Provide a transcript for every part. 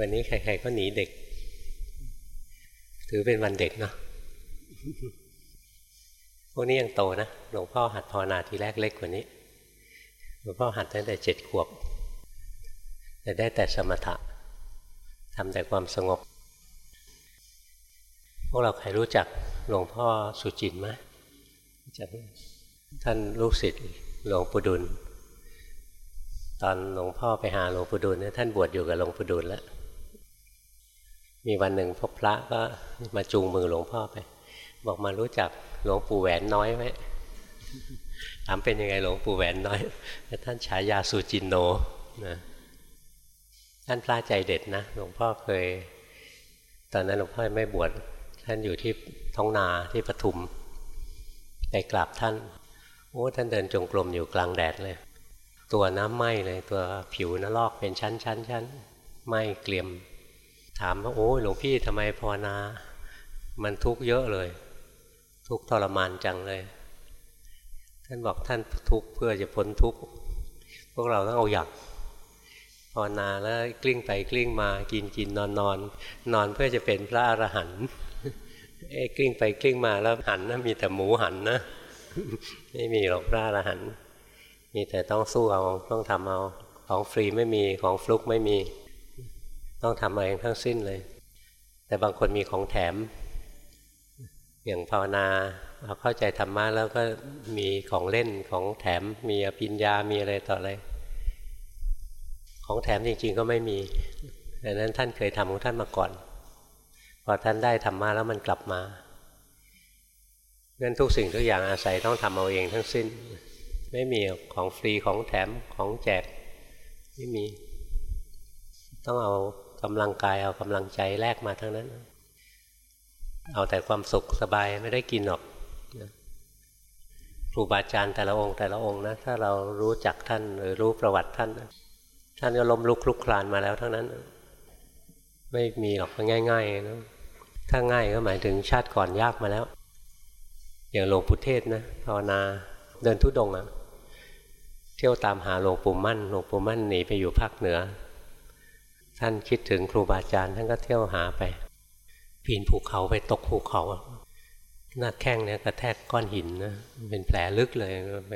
วันนี้ใครๆก็หนีเด็ก ถือเป็นวันเด็กเนาะพวกนี้ยังโตนะหลวงพ่อหัดภาวนาทีแรกเล็กกว่านี้หลวงพ่อหัดตั้งแต่เจ็ดขวบ แต่ได้แต่สมถะทำแต่ความสงบ พวกเราใครรู้จักหลวงพ่อสุจินไหมจักท่านลูกศิษย์หลวงปู่ดุล ตอนหลวงพ่อไปหาหลวงปู่ดุลเนี่ยท่านบวชอยู่กับหลวงปู่ดุลแล้ว มีวันหนึ่งพบพระก็มาจูงมือหลวงพ่อไป บอกมารู้จักหลวงปู่แหวนน้อยไหมถามเป็นยังไงหลวงปู่แหวนน้อย ท่านฉายาสุจินโนนะท่านพระใจเด็ดนะหลวงพ่อเคย ตอนนั้นหลวงพ่อไม่บวชท่านอยู่ที่ท้องนาที่ปทุมไปกราบท่านโอ้ท่านเดินจงกรมอยู่กลางแดดเลย ตัวน้ำไหมเลยตัวผิวน้ำลอกเป็นชั้นชั้นชั้นไหมเกลียม ถามว่าโอ้หลวงพี่ทำไมภาวนา มันทุกข์เยอะเลย ทุกข์ทรมานจังเลย ท่านบอกท่านทุกข์เพื่อจะพ้นทุกข์พวกเราต้องเอาอย่างภาวนาแล้วกลิ้งไปกลิ้งมากินกินนอนนอนนอนเพื่อจะเป็นพระอรหันต์ไอ้กลิ้งไปกลิ้งมาแล้วหันนะมีแต่หมูหันนะไม่มีหรอกพระอรหันต์มีแต่ต้องสู้เอาต้องทำเอาของฟรีไม่มีของฟลุกไม่มี ต้องทำเองทั้งสิ้นเลย แต่บางคนมีของแถม อย่างภาวนาเราเข้าใจธรรมะแล้วก็มีของเล่นของแถมมีอภิญญามีอะไรต่ออะไร ของแถมจริง ๆ ก็ไม่มีดังนั้นท่านเคยทำของท่านมาก่อน พอท่านได้ธรรมะแล้วมันกลับมางั้นทุกสิ่งทุกอย่างอาศัยต้องทำเอาเองทั้งสิ้น ไม่มีของฟรีของแถมของแจกไม่มี ต้องเอา กำลังกายเอากำลังใจแลกมาทั้งนั้น เอาแต่ความสุขสบายไม่ได้กินหรอกครูบาอาจารย์แต่ละองค์แต่ละองค์นะถ้าเรารู้จักท่านหรือรู้ประวัติท่านท่านก็ล้มลุกคลุกคลานมาแล้วทั้งนั้น ไม่มีหรอกง่ายๆนะถ้าง่ายก็หมายถึงชาติก่อนยากมาแล้ว อย่างหลวงปู่เทศนะภาวนาเดินทุดงอะเที่ยวตามหาหลวงปู่มั่นหลวงปู่มั่นหนีไปอยู่ภาคเหนือ ท่านคิดถึงครูบาอาจารย์ท่านก็เที่ยวหาไป ปีนภูเขาไปตกภูเขา หน้าแข้งเนี่ยกระแทกก้อนหินนะเป็นแผลลึกเลยไป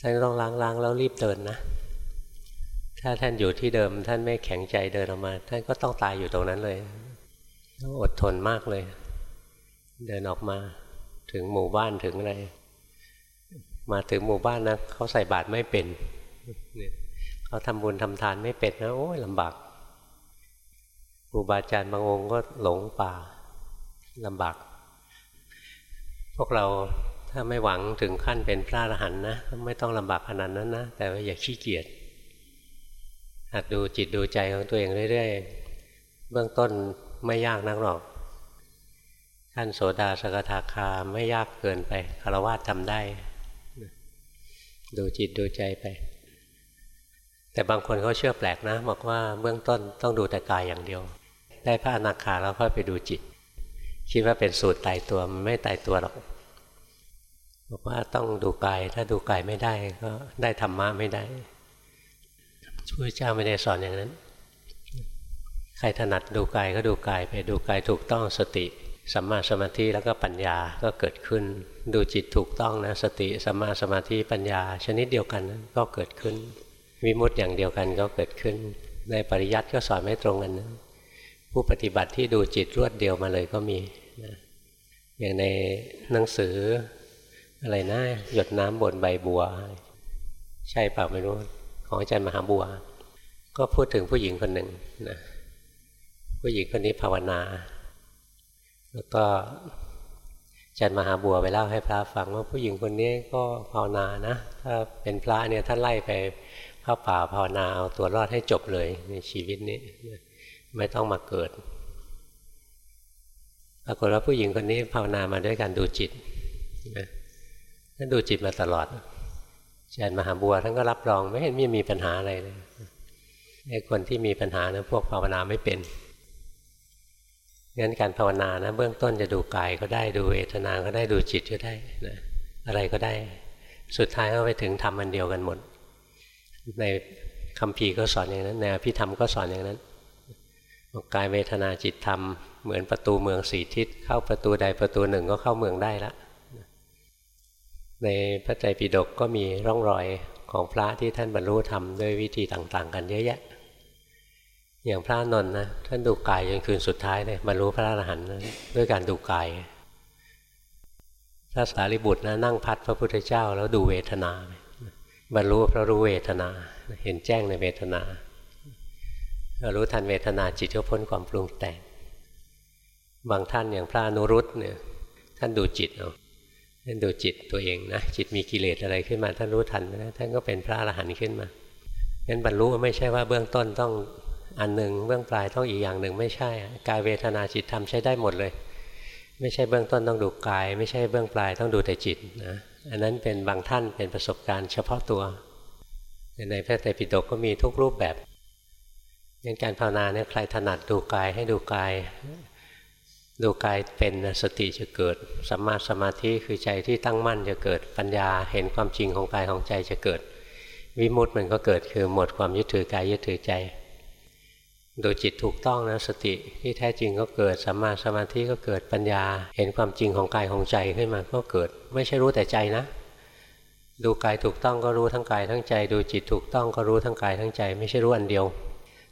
ท่านต้องล้างๆแล้วรีบเดินนะ ถ้าท่านอยู่ที่เดิม ท่านไม่แข็งใจเดินออกมา ท่านก็ต้องตายอยู่ตรงนั้นเลยอดทนมากเลย เดินออกมาถึงหมู่บ้านถึงอะไร มาถึงหมู่บ้านนะเขาใส่บาตรไม่เป็นเนี่ย ขาทำบุญทำทานไม่เป็นนะโอ้ยลำบากครูบาอาจารย์บางองค์ก็หลงป่าลำบากพวกเราถ้าไม่หวังถึงขั้นเป็นพระอรหันต์นะไม่ต้องลำบากขนาดนั้นนะแต่ว่าอย่าขี้เกียจหัดดูจิตดูใจของตัวเองเรื่อยๆเบื้องต้นไม่ยากนักหรอกขั้นโสดาสกทาคาไม่ยากเกินไปคารวะทำได้ ดูจิตดูใจไป แต่บางคนเขาเชื่อแปลกนะบอกว่าเบื้องต้นต้องดูแต่กายอย่างเดียว ได้พระอนาคาแล้วค่อยไปดูจิต คิดว่าเป็นสูตรตายตัวมันไม่ตายตัวหรอกบอกว่าต้องดูกายถ้าดูกายไม่ได้ก็ได้ธรรมะไม่ได้พระเจ้าไม่ได้สอนอย่างนั้น ใครถนัดดูกายก็ดูกายไปดูกายถูกต้องสติสัมมาสมาธิแล้วก็ปัญญาก็เกิดขึ้น ดูจิตถูกต้องนะสติสัมมาสมาธิปัญญา ชนิดเดียวกันก็เกิดขึ้น วิมุตติอย่างเดียวกันก็เกิดขึ้น ในปริยัติก็สอนไม่ตรงกันนะผู้ปฏิบัติที่ดูจิตรวดเดียวมาเลยก็มีนะอย่างในหนังสืออะไรนะหยดน้ำบนใบบัว ใช่เปล่าไม่รู้ของอาจารย์มหาบัว ก็พูดถึงผู้หญิงคนหนึ่งนะผู้หญิงคนนี้ภาวนา แล้วก็อาจารย์มหาบัวไปเล่าให้พระฟังว่าผู้หญิงคนนี้ก็ภาวนานะ ถ้าเป็นพระเนี่ยท่านไล่ไป เข้าป่าภาวนาเอาตัวรอดให้จบเลยในชีวิตนี้ไม่ต้องมาเกิดปรากฏว่าผู้หญิงคนนี้ภาวนามาด้วยการดูจิตนะท่านดูจิตมาตลอดอาจารย์มหาบัวท่านก็รับรองไม่เห็นมีมีปัญหาอะไรเลยไอ้คนที่มีปัญหานะพวกภาวนาไม่เป็นงั้นการภาวนานะเบื้องต้นจะดูกายก็ได้ดูเวทนาก็ได้ดูจิตก็ได้นะอะไรก็ได้ สุดท้ายก็ไปถึงทำมันเดียวกันหมด ในคำพีก็สอนอย่างนั้นในอภิธรรมก็สอนอย่างนั้นกายเวทนาจิตธรรมเหมือนประตูเมืองสีทิศเข้าประตูใดประตูหนึ่งก็เข้าเมืองได้ละในพระไตรปิฎกก็มีร่องรอยของพระที่ท่านบรรลุธรรมด้วยวิธีต่างๆ กันเยอะแยะ อย่างพระนนท์นะท่านดูกายจนคืนสุดท้ายเลยบรรลุพระอรหันต์ด้วยการดูกายพระสารีบุตรนะนั่งพัดพระพุทธเจ้าแล้วดูเวทนา บรรลุเพราะรู้เวทนา เห็นแจ้งในเวทนารู้ทันเวทนาจิตก็พ้นความปรุงแต่ง บางท่านอย่างพระอนุรุตเนี่ยท่านดูจิตเอาท่านดูจิตตัวเองนะจิตมีกิเลสอะไรขึ้นมาท่านรู้ทันนะท่านก็เป็นพระอรหันต์ขึ้นมางั้นบรรลุไม่ใช่ว่าเบื้องต้นต้องอันหนึ่งเบื้องปลายต้องอีกอย่างหนึ่งไม่ใช่กายเวทนาจิตทำใช้ได้หมดเลย ไม่ใช่เบื้องต้นต้องดูกาย ไม่ใช่เบื้องปลายต้องดูแต่จิตนะ อันนั้นเป็นบางท่านเป็นประสบการณ์เฉพาะตัว ในพระไตรปิฎกก็มีทุกรูปแบบงั้นการภาวนาเนี่ยใครถนัดดูกายให้ดูกาย ดูกายเป็นสติจะเกิดสัมมาสมาธิคือใจที่ตั้งมั่นจะเกิดปัญญาเห็นความจริงของกายของใจจะเกิด วิมุตต์มันก็เกิดคือหมดความยึดถือกายยึดถือใจ ดูจิตถูกต้องนะสติที่แท้จริงก็เกิดสัมมาสมาธิก็เกิดปัญญา เห็นความจริงของกายของใจขึ้นมาก็เกิด ไม่ใช่รู้แต่ใจนะ ดูกายถูกต้องก็รู้ทั้งกายทั้งใจ ดูจิตถูกต้องก็รู้ทั้งกายทั้งใจ ไม่ใช่รู้อันเดียว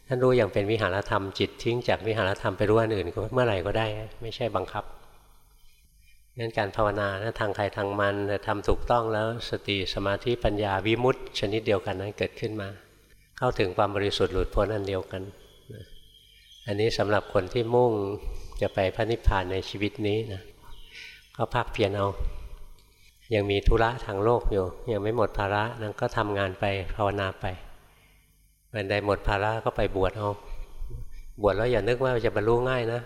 ท่านรู้อย่างเป็นวิหารธรรมจิตทิ้งจากวิหารธรรมไปรู้อันอื่นเมื่อไหร่ก็ได้ ไม่ใช่บังคับงั้นการภาวนานะทางใครทางมันทำถูกต้องแล้วสติสมาธิปัญญาวิมุตติชนิดเดียวกันนั้นเกิดขึ้นมา เข้าถึงความบริสุทธิ์หลุดพ้นอันเดียวกัน อันนี้สำหรับคนที่มุ่งจะไปพระนิพพานในชีวิตนี้นะก็ภาคเพียรเอา ยังมีธุระทางโลกอยู่ ยังไม่หมดภาระนั้นก็ทำงานไปภาวนาไปวันใดหมดภาระก็ไปบวชเอา บวชแล้วอย่านึกว่าจะบรรลุง่ายนะ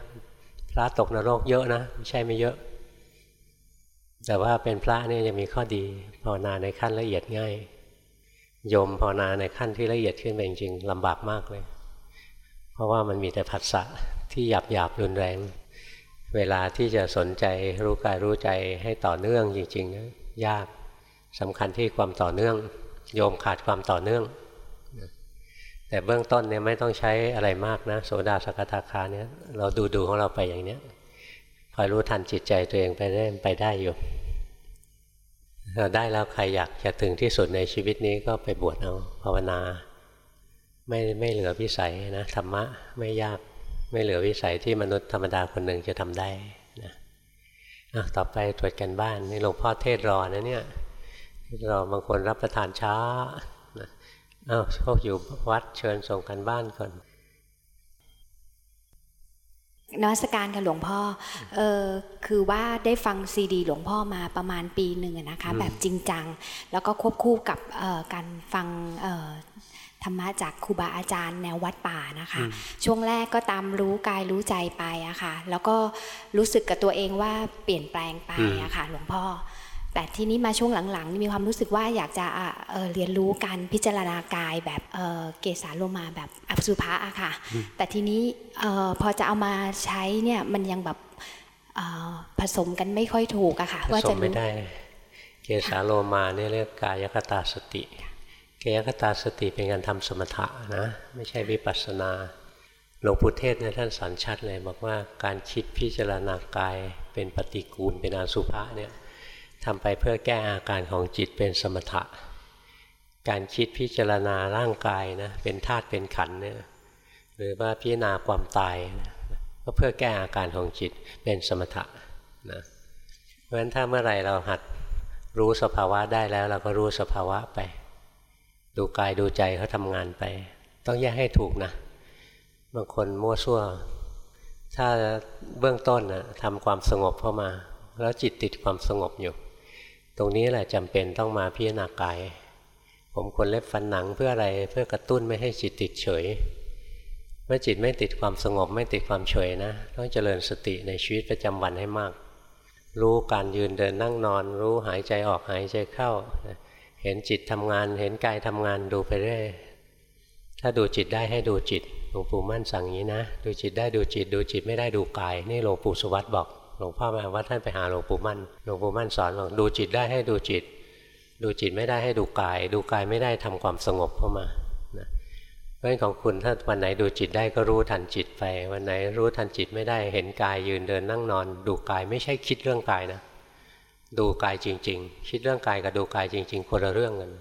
พระตกนรกเยอะนะไม่ใช่ไม่เยอะ แต่ว่าเป็นพระนี่จะมีข้อดีภาวนาในขั้นละเอียดง่าย โยมภาวนาในขั้นที่ละเอียดขึ้นไปจริงๆลำบากมากเลย เพราะว่ามันมีแต่ผัสสะที่หยาบหยาบรุนแรง เวลาที่จะสนใจรู้กายรู้ใจให้ต่อเนื่องจริงๆนะยากสำคัญที่ความต่อเนื่อง โยมขาดความต่อเนื่อง แต่เบื้องต้นเนี่ยไม่ต้องใช้อะไรมากนะ โสดาสกทาคาเนี่ยเราดูดูของเราไปอย่างเนี้ยคอยรู้ทันจิตใจตัวเองไปได้ไปได้อยู่เราได้แล้วใครอยากจะถึงที่สุดในชีวิตนี้ก็ไปบวชเอาภาวนา ไม่ไม่เหลือวิสัยนะธรรมะไม่ยากไม่เหลือวิสัยที่มนุษย์ธรรมดาคนหนึ่งจะทำได้นะต่อไปตรวจกันบ้านนี่หลวงพ่อเทศรอนะเนี่ยรอบางคนรับประทานช้าอ้าวพวกอยู่วัดเชิญส่งกันบ้านก่อนนวัตการค่ะหลวงพ่อเออคือว่าได้ฟังซีดี หลวงพ่อมาประมาณปีหนึ่งนะคะ แบบจริงจัง แล้วก็ควบคู่กับการฟัง ธรรมะจากครูบาอาจารย์แนววัดป่านะคะ ช่วงแรกก็ตามรู้กายรู้ใจไปอะค่ะ แล้วก็รู้สึกกับตัวเองว่าเปลี่ยนแปลงไปอะค่ะ หลวงพ่อ แต่ที่นี้มาช่วงหลังๆ มีความรู้สึกว่าอยากจะเเรียนรู้การพิจารณากายแบบเกสาโลมาแบบอสุภะอะค่ะ แต่ทีนี้พอจะเอามาใช้เนี่ยมันยังแบบผสมกันไม่ค่อยถูกอะค่ะว่าจะไม่ได้ เกสาโลมาเนี่ยเรียกกายคตาสติกา ยคตาสติเป็นการทำสมถะนะ ไม่ใช่วิปัสสนาหลวงพุทเทศเนี่ยท่านสอนชัดเลยบอกว่าการคิดพิจารณากายเป็นปฏิกูลเป็นอสุภะเนี่ยทำไปเพื่อแก้อาการของจิตเป็นสมถะ การคิดพิจารณาร่างกายนะเป็นธาตุเป็นขันเนี่ยหรือว่าพิจารณาความตายนะก็เพื่อแก้อาการของจิตเป็นสมถะนะเพราะฉะนั้นถ้าเมื่อไรเราหัดรู้สภาวะได้แล้วเราก็รู้สภาวะไป ดูกายดูใจเขาทำงานไป ต้องแยกให้ถูกนะ บางคนมั่วซั่ว ถ้าเบื้องต้นนะทำความสงบเข้ามา แล้วจิตติดความสงบอยู่ ตรงนี้แหละจำเป็นต้องมาพิจารณากาย ผมควรเล็บฟันหนังเพื่ออะไรเพื่อกระตุ้นไม่ให้จิตติดเฉย เมื่อจิตไม่ติดความสงบไม่ติดความเฉยนะ ต้องเจริญสติในชีวิตประจำวันให้มาก รู้การยืนเดินนั่งนอน รู้หายใจออกหายใจเข้า เห็นจิตทำงาน เห็นกายทำงานดูไปเรื่อยถ้าดูจิตได้ให้ดูจิตหลวงปู่มั่นสั่งอย่างนี้นะ ดูจิตได้ดูจิต ดูจิตไม่ได้ดูกาย นี่หลวงปู่สุวัตบอกหลวงพ่อมาว่าท่านไปหาหลวงปู่มั่นหลวงปู่มั่นสอนบอกดูจิตได้ให้ดูจิต ดูจิตไม่ได้ให้ดูกาย ดูกายไม่ได้ทำความสงบเข้ามานะเพราะฉะนั้นของคุณถ้าวันไหนดูจิตได้ก็รู้ทันจิตไป วันไหนรู้ทันจิตไม่ได้เห็นกายยืนเดินนั่งนอน ดูกายไม่ใช่คิดเรื่องกายนะ ดูกายจริง ๆ คิดเรื่องกายกับดูกายจริง ๆ คนละเรื่องกัน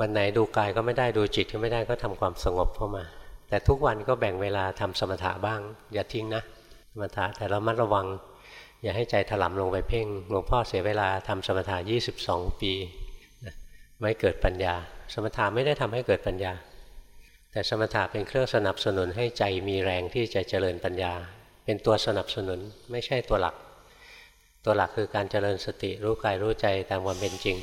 วันไหนดูกายก็ไม่ได้ดูจิตก็ไม่ได้ก็ทำความสงบเข้ามา แต่ทุกวันก็แบ่งเวลาทำสมถะบ้าง อย่าทิ้งนะสมถะแต่เรามัดระวัง อย่าให้ใจถลำลงไปเพ่งหลวงพ่อเสียเวลาทำสมถะ22 ปีไม่เกิดปัญญา สมถะไม่ได้ทำให้เกิดปัญญา แต่สมถะเป็นเครื่องสนับสนุนให้ใจมีแรงที่จะเจริญปัญญา เป็นตัวสนับสนุนไม่ใช่ตัวหลัก ตัวหลักคือการเจริญสติรู้กายรู้ใจตามความเป็นจริง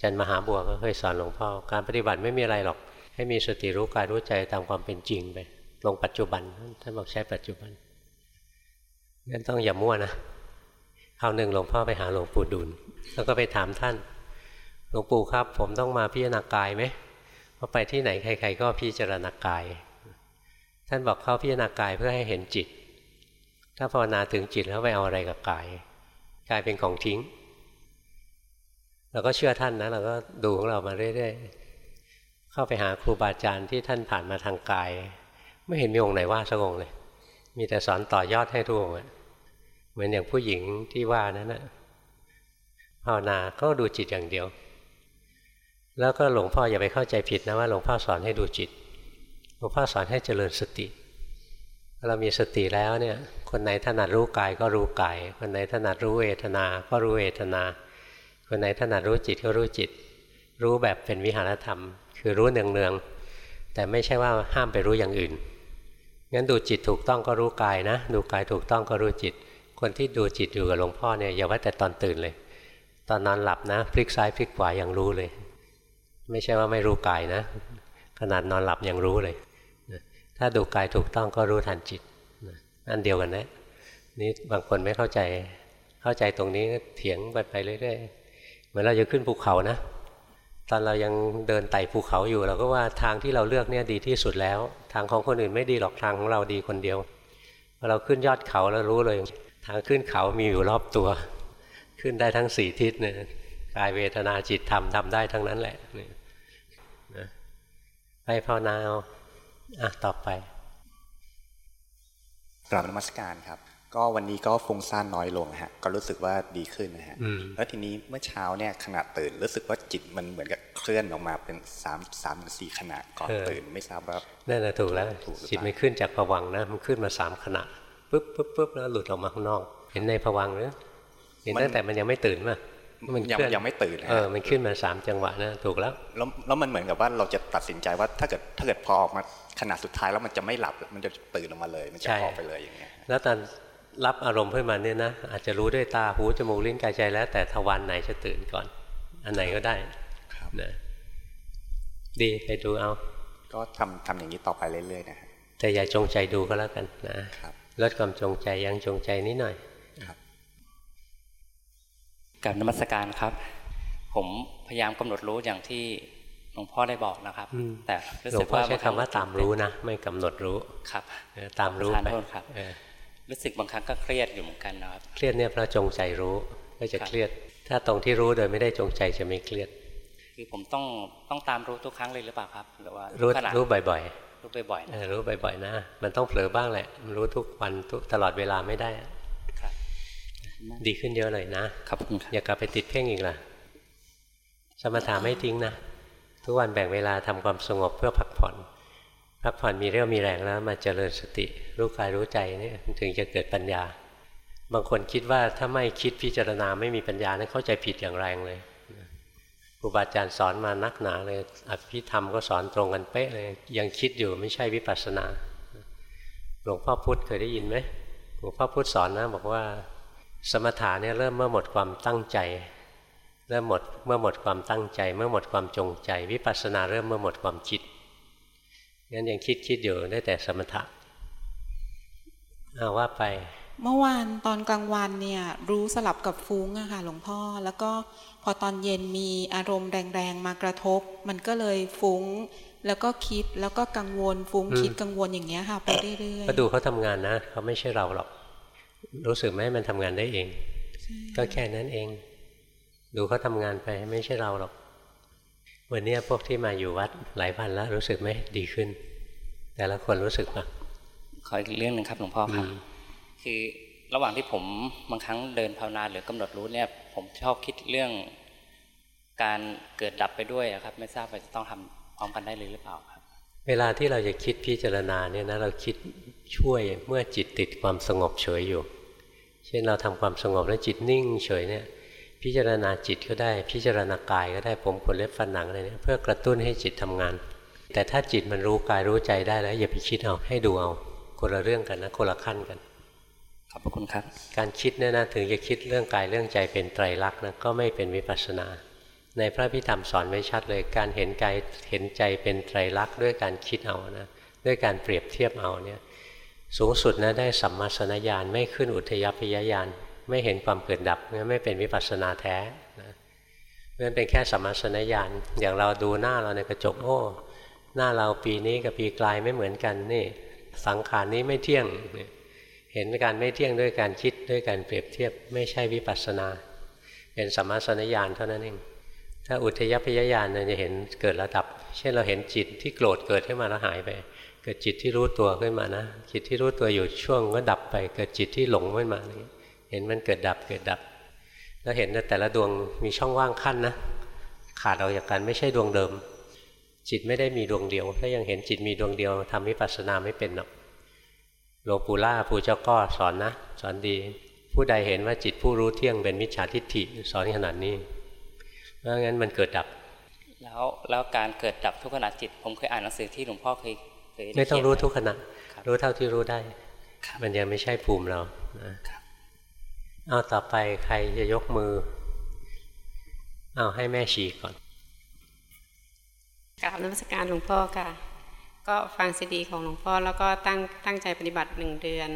จันมหาบัวก็เคยสอนหลวงพ่อการปฏิบัติไม่มีอะไรหรอก ให้มีสติรู้กายรู้ใจตามความเป็นจริงไปลงปัจจุบันท่านบอกใช้ปัจจุบันงั้นต้องอย่ามั่วนะคราวหนึ่งหลวงพ่อไปหาหลวงปู่ดุลแล้วก็ไปถามท่าน หลวงปู่ครับ ผมต้องมาพิจารณากายไหมพอไปที่ไหนใคร ๆ ก็พิจารณากาย ท่านบอกเข้าพิจารณากายเพื่อให้เห็นจิต ถ้าภาวนาถึงจิตแล้วไปเอาอะไรกับกาย กลายเป็นของทิ้ง เราก็เชื่อท่านนะเราก็ดูของเรามาเรื่อยๆเข้าไปหาครูบาอาจารย์ที่ท่านผ่านมาทางกาย ไม่เห็นมีองค์ไหนว่าสักองค์เลย มีแต่สอนต่อยอดให้ทุกองค์เหมือนอย่างผู้หญิงที่ว่านั้นนะภาวนาก็ดูจิตอย่างเดียว แล้วก็หลวงพ่ออย่าไปเข้าใจผิดนะว่าหลวงพ่อสอนให้ดูจิตหลวงพ่อสอนให้เจริญสติ เรามีสติแล้วเนี่ยคนไหนถนัดรู้กายก็รู้กาย คนไหนถนัดรู้เวทนา ก็รู้เวทนา คนไหนถนัดรู้จิตก็รู้จิต รู้แบบเป็นวิหารธรรม คือรู้เนืองๆแต่ไม่ใช่ว่าห้ามไปรู้อย่างอื่นงั้นดูจิตถูกต้องก็รู้กายนะ ดูกายถูกต้องก็รู้จิต คนที่ดูจิตอยู่กับหลวงพ่อเนี่ยอย่าว่าแต่ตอนตื่นเลย ตอนนอนหลับนะพลิกซ้ายพลิกขวายังรู้เลย ไม่ใช่ว่าไม่รู้กายนะ ขนาดนอนหลับยังรู้เลย ถ้าดูกายถูกต้องก็รู้ทันจิตอันเดียวกันนะนี่บางคนไม่เข้าใจ เข้าใจตรงนี้เถียงไปไปเรื่อยๆเหมือนเราจะขึ้นภูเขานะ ตอนเรายังเดินไต่ภูเขาอยู่เราก็ว่าทางที่เราเลือกเนี่ยดีที่สุดแล้ว ทางของคนอื่นไม่ดีหรอกทางของเราดีคนเดียวพอเราขึ้นยอดเขาแล้วรู้เลย ทางขึ้นเขามีอยู่รอบตัว ขึ้นได้ทั้งสี่ทิศเนี่ยกายเวทนาจิตธรรมทำได้ทั้งนั้นแหละนะไปภาวนาเอา อะต่อไปกราบนมัสการครับ ก็วันนี้ก็ฟุ้งซ่านน้อยลงฮะ ก็รู้สึกว่าดีขึ้นนะฮะ แล้วทีนี้เมื่อเช้าเนี่ยขณะตื่นรู้สึกว่าจิตมันเหมือนกับเคลื่อนออกมาเป็นสามสามสี่ขณะก่อนตื่นไม่ทราบว่านั่นแหละถูกแล้วถูกหรือเปล่าจิตไม่ขึ้นจากผวังค์นะมันขึ้นมาสามขณะปุ๊บปุ๊บปุ๊บแล้วหลุดออกมาข้างนอก เห็นในผวังค์หรือเห็นตั้งแต่มันยังไม่ตื่นมามันยังเคลื่อนยังไม่ตื่นนะเอฮะอมันขึ้นมาสามจังหวะนะถูกแล้วแล้ว แล้วมันเหมือนกับว่าเราจะตัดสินใจว่าถ้าเกิดถ้าเกิดพอออกมา ขณะสุดท้ายแล้วมันจะไม่หลับ มันจะตื่นออกมาเลย มันจะใช่ออกไปเลยอย่างเงี้ยแล้วตอนรับอารมณ์ขึ้นมาเนี่ยนะอาจจะรู้ด้วยตาหูจมูกลิ้นกายใจแล้ว แต่ทวารไหนจะตื่นก่อน อันไหนก็ได้ครับนะดีไปดูเอา ก็ทำทำอย่างนี้ต่อไปเรื่อยๆนะฮะแต่อย่าจงใจดูก็แล้วกันนะครับลดความจงใจยังจงใจนิดหน่อยครับกับนมัสการครับ ผมพยายามกำหนดรู้อย่างที่ หลวงพ่อได้บอกนะครับอืมแต่รู้หลวสึงกพ่อว่าใช้คำว่าตามรู้นะ ไม่กำหนดรู้ครับเออตามรู้ประไปธานโทษครับเออรู้สึกบางครั้งก็เครียดอยู่เหมือนกันนะครับ เครียดเนี่ยเพราะจงใจรู้ก็จะครับเครียด ถ้าตรงที่รู้โดยไม่ได้จงใจจะไม่เครียด คือผมต้องต้องตามรู้ทุกครั้งเลยหรือเปล่าครับหรือว่ารู้ขณะรู้บ่อยรู้บ่อยๆๆนะเออรู้บ่อยๆนะ มันต้องเผลอบ้างแหละมันรู้ทุกวันทุกตลอดเวลาไม่ได้อะครับดีขึ้นเยอะเลยนะขอบคุณครับอย่ากลับไปติดเพ่งอีกล่ะ สมถะไม่ทิ้งนะ ทุกวันแบ่งเวลาทำความสงบเพื่อพักผ่อน พักผ่อนมีเรี่ยวมีแรงแล้วมาเจริญสติรู้กายรู้ใจนี่ถึงจะเกิดปัญญา บางคนคิดว่าถ้าไม่คิดพิจารณาไม่มีปัญญานั้นเข้าใจผิดอย่างแรงเลยครูบาอาจารย์สอนมานักหนาเลยอภิธรรมก็สอนตรงกันเป๊ะเลยยังคิดอยู่ไม่ใช่วิปัสสนาหลวงพ่อพุธเคยได้ยินไหมหลวงพ่อพุธสอนนะบอกว่าสมถะเนี่ยเริ่มเมื่อหมดความตั้งใจ เริ่มหมดเมื่อหมดความตั้งใจ เมื่อหมดความจงใจ วิปัสสนาเริ่มเมื่อหมดความคิดงั้นยังคิดคิดอยู่ได้แต่สมถะเอาว่าไป เมื่อวานตอนกลางวันเนี่ย รู้สลับกับฟุ้งอะค่ะ หลวงพ่อ แล้วก็พอตอนเย็นมีอารมณ์แรงๆมากระทบ มันก็เลยฟุ้ง แล้วก็คิดแล้วก็กังวลฟุ้งอืมคิดกังวลอย่างเงี้ยค่ะไปเรื่อยๆก็ดูเขาทำงานนะเขาไม่ใช่เราหรอก รู้สึกไหมมันทำงานได้เอง ก็แค่นั้นเอง ดูเขาทำงานไปไม่ใช่เราหรอก วันนี้พวกที่มาอยู่วัดหลายพันแล้ว รู้สึกไหมดีขึ้น แต่ละคนรู้สึกปะขออีกเรื่องหนึ่งครับหลวงพ่อครับ คือระหว่างที่ผมบางครั้งเดินภาวนาหรือกำหนดรู้เนี่ย ผมชอบคิดเรื่อง การเกิดดับไปด้วยครับ ไม่ทราบว่าจะต้องทำพร้อมกันได้เลยหรือเปล่าครับ เวลาที่เราจะคิดพิจารณาเนี่ยนะเราคิดช่วยเมื่อจิตติดความสงบเฉยอยู่ เช่นเราทำความสงบแล้วจิตนิ่งเฉยเนี่ย พิจารณาจิตก็ได้ พิจารณากายก็ได้ผมขนเล็บฟันหนังอะไรเนี่ยเพื่อกระตุ้นให้จิตทำงาน แต่ถ้าจิตมันรู้กายรู้ใจได้แล้ว อย่าไปคิดเอาให้ดูเอาคนละเรื่องกันนะคนละขั้นกันขอบพระคุณครับ การคิดเนี่ยนะถึงจะคิดเรื่องกายเรื่องใจเป็นไตรลักษณ์นะก็ไม่เป็นวิปัสสนา ในพระพิธรรมสอนไว้ชัดเลย การเห็นกายเห็นใจเป็นไตรลักษณ์ด้วยการคิดเอานะด้วยการเปรียบเทียบเอาเนี่ยสูงสุดนะได้สัมมาสนญาณไม่ขึ้นอุทยพยญาณ ไม่เห็นความเกิดดับงั้นไม่เป็นวิปัสสนาแท้นะมันเป็นแค่สัมมาสนญาณอย่างเราดูหน้าเราในกระจกโอ้หน้าเราปีนี้กับปีกลายไม่เหมือนกันนี่ สังขารนี้ไม่เที่ยง เห็นการไม่เที่ยงด้วยการคิดด้วยการเปรียบเทียบไม่ใช่วิปัสสนา เป็นสัมมาสนญาณเท่านั้นเองถ้าอุทยพยญาณเนี่ยจะเห็นเกิดระดับ เช่นเราเห็นจิตที่โกรธเกิดขึ้นมาแล้วหายไป เกิดจิตที่รู้ตัวขึ้นมานะ จิตที่รู้ตัวอยู่ช่วงก็ดับไป เกิดจิตที่หลงขึ้นมาอย่างนี้ เห็นมันเกิดดับเกิดดับ แล้วเห็นแต่ละดวงมีช่องว่างขั้นนะ ขาดออกจากกันไม่ใช่ดวงเดิม จิตไม่ได้มีดวงเดียว ถ้ายังเห็นจิตมีดวงเดียวทำวิปัสสนาไม่เป็นหรอกหลวงปู่ล่าปู่เจ้าก็สอนนะ สอนดี ผู้ใดเห็นว่าจิตผู้รู้เที่ยงเป็นมิจฉาทิฏฐิสอนขนาดนี้เพราะงั้นมันเกิดดับ แล้วแล้วการเกิดดับทุกขณะจิต ผมเคยอ่านหนังสือที่หลวงพ่อเคยเคยไม่ต้องรู้ทุกขณะรู้เท่าที่รู้ได้ มันยังไม่ใช่ภูมิเรานะ เอาต่อไปใครจะยกมือ เอาให้แม่ชีก่อนกราบนมัสการหลวงพ่อค่ะ ก็ฟังซีดีของหลวงพ่อแล้วก็ตั้งตั้งใจปฏิบัติหนึ่งเดือน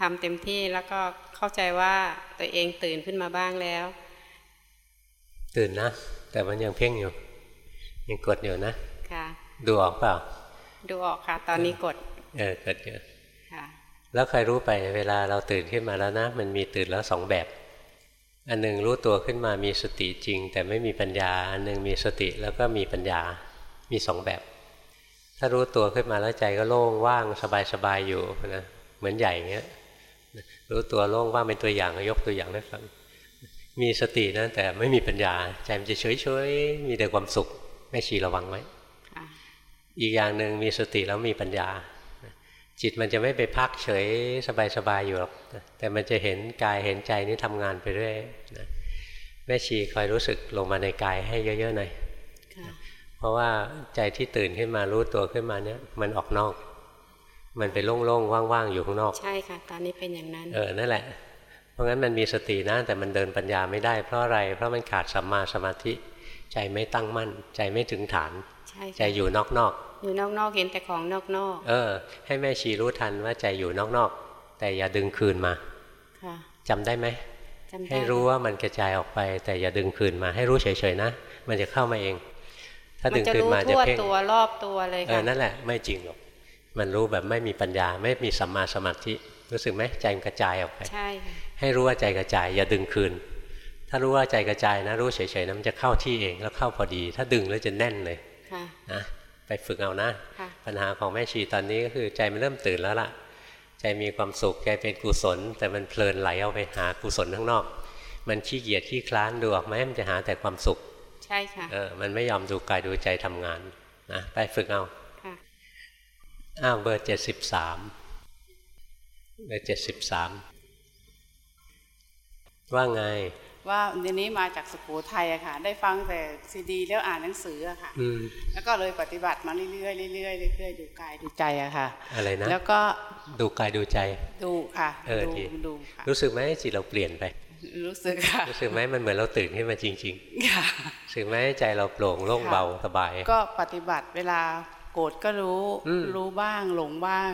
ทำเต็มที่แล้วก็เข้าใจว่าตัวเองตื่นขึ้นมาบ้างแล้ว ตื่นนะ แต่มันยังเพ่งอยู่ ยังกดอยู่นะ ค่ะ ดูออกเปล่า ดูออกค่ะ ตอนนี้กด เออกดอยู่ค่ะ แล้วใครรู้ไปเวลาเราตื่นขึ้นมาแล้วนะ มันมีตื่นแล้วสองแบบ อันหนึ่งรู้ตัวขึ้นมามีสติจริง แต่ไม่มีปัญญา อันหนึ่งมีสติแล้วก็มีปัญญา มีสองแบบ ถ้ารู้ตัวขึ้นมาแล้วใจก็โล่งว่างสบายๆอยู่นะเหมือนใหญ่เงี้ยรู้ตัวโล่งว่างเป็นตัวอย่างยกตัวอย่างให้ฟังมีสตินะแต่ไม่มีปัญญาใจมันจะเฉยๆมีแต่ความสุขแม่ชีระวังไว้อีกอย่างหนึ่งมีสติแล้วมีปัญญา จิตมันจะไม่ไปพักเฉยสบายๆอยู่หรอกแต่มันจะเห็นกายเห็นใจนี้ทำงานไปเรื่อยนะแม่ชีคอยรู้สึกลงมาในกายให้เยอะๆหน่อยเพราะว่าใจที่ตื่นขึ้นมารู้ตัวขึ้นมาเนี่ยมันออกนอก มันไปโล่งๆว่างๆอยู่ข้างนอก ใช่ค่ะ ตอนนี้เป็นอย่างนั้น เออนั่นแหละ เพราะงั้นมันมีสตินะ แต่มันเดินปัญญาไม่ได้เพราะอะไร เพราะมันขาดสัมมาสมาธิ ใจไม่ตั้งมั่น ใจไม่ถึงฐาน ใจอยู่นอกๆ อยู่นอกๆเห็นแต่ของนอกๆเออ ให้แม่ชีรู้ทันว่าใจอยู่นอกๆ แต่อย่าดึงคืนมาค่ะจำได้ไหมให้รู้ว่ามันกระจายออกไป แต่อย่าดึงคืนมา ให้รู้เฉยๆนะมันจะเข้ามาเอง ถ้าดึงคืนมาจะเพ่งตัวรอบตัวเลยค่ะเออนั่นแหละไม่จริงหรอกมันรู้แบบไม่มีปัญญาไม่มีสัมมาสมาธิรู้สึกไหมใจมันกระจายออกไปใช่ให้รู้ว่าใจกระจาย อย่าดึงคืน ถ้ารู้ว่าใจกระจายนะ รู้เฉยๆนะมันจะเข้าที่เองแล้วเข้าพอดี ถ้าดึงแล้วจะแน่นเลยนะ ไปฝึกเอานะ ปัญหาของแม่ชีตอนนี้ก็คือใจมันเริ่มตื่นแล้วล่ะ ใจมีความสุขใจเป็นกุศล แต่มันเพลินไหลเอาไปหากุศลข้างนอก มันขี้เกียจขี้คลานดูออกไหมมันจะหาแต่ความสุข ใช่ค่ะเออมันไม่ยอมดูกายดูใจทำงานนะไปฝึกเอาอ้าวเบอร์เจ็ดสิบสามเบอร์เจ็ดสิบสามว่าไง ว่าเดี๋ยวนี้มาจากสุโขทัยอะค่ะ ได้ฟังแต่ซีดี แล้วอ่านหนังสืออะค่ะแล้วก็เลยปฏิบัติมาเรื่อยๆเรื่อยๆเรื่อยๆดูกายดูใจอะค่ะ อะไรนะ แล้วก็ดูกายดูใจ ดูค่ะเออดีดูค่ะรู้สึกไหมจิตเราเปลี่ยนไป รู้สึกค่ะ รู้สึกไหมมันเหมือนเราตื่นขึ้นมาจริงๆค่ะรู้สึกไหมใจเราโปร่งโล่งเบาสบาย ก็ปฏิบัติเวลา โกรธก็รู้รู้บ้างหลงบ้าง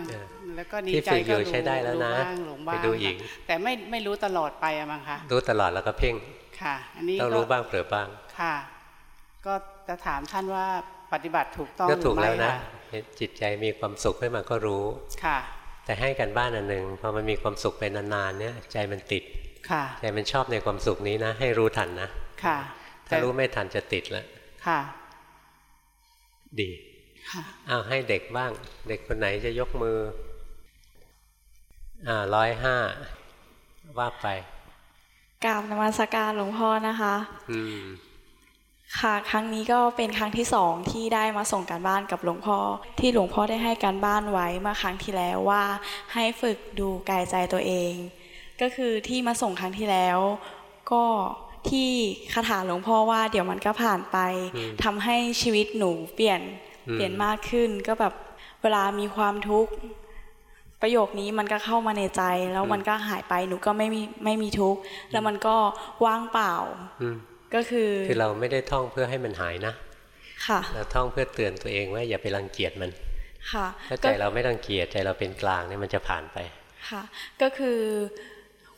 แล้วก็ดีใจก็รู้ใช้ได้แล้วนะหลงบ้างไปดูอีกแต่ไม่ไม่รู้ตลอดไปอะมั้งคะรู้ตลอดแล้วก็เพ่งค่ะ อันนี้ต้องรู้บ้างเผลอบ้างค่ะ ก็จะถามท่านว่าปฏิบัติถูกต้องหรือไม่ก็ถูกแล้วนะจิตใจมีความสุขขึ้นมาก็รู้ค่ะ แต่ให้กันบ้านอันหนึ่งพอมันมีความสุขไปนานๆเนี่ยใจมันติดค่ะใจมันชอบในความสุขนี้นะ ให้รู้ทันนะค่ะถ้ารู้ไม่ทันจะติดแล้วค่ะ ดี อ้าวให้เด็กบ้าง เด็กคนไหนจะยกมือ อ่าร้อยห้าว่าไปกราบนมัสการหลวงพ่อนะคะ อืมค่ะ ครั้งนี้ก็เป็นครั้งที่สองที่ได้มาส่งการบ้านกับหลวงพ่อ ที่หลวงพ่อได้ให้การบ้านไว้เมื่อครั้งที่แล้วว่า ให้ฝึกดูกายใจตัวเอง ก็คือที่มาส่งครั้งที่แล้ว ก็ที่คาถาหลวงพ่อว่าเดี๋ยวมันก็ผ่านไปทำให้ชีวิตหนูเปลี่ยน เปลี่ยนมากขึ้นก็แบบเวลามีความทุกข์ประโยคนี้มันก็เข้ามาในใจ แล้วมันก็หายไปหนูก็ไม่มีไม่มีทุกข์แล้วมันก็ว่างเปล่าก็คือคือเราไม่ได้ท่องเพื่อให้มันหายนะ ค่ะเราท่องเพื่อเตือนตัวเองว่าอย่าไปรังเกียจมัน ค่ะถ้าใจเราไม่รังเกียจใจเราเป็นกลางเนี่ยมันจะผ่านไป ค่ะ ก็คือ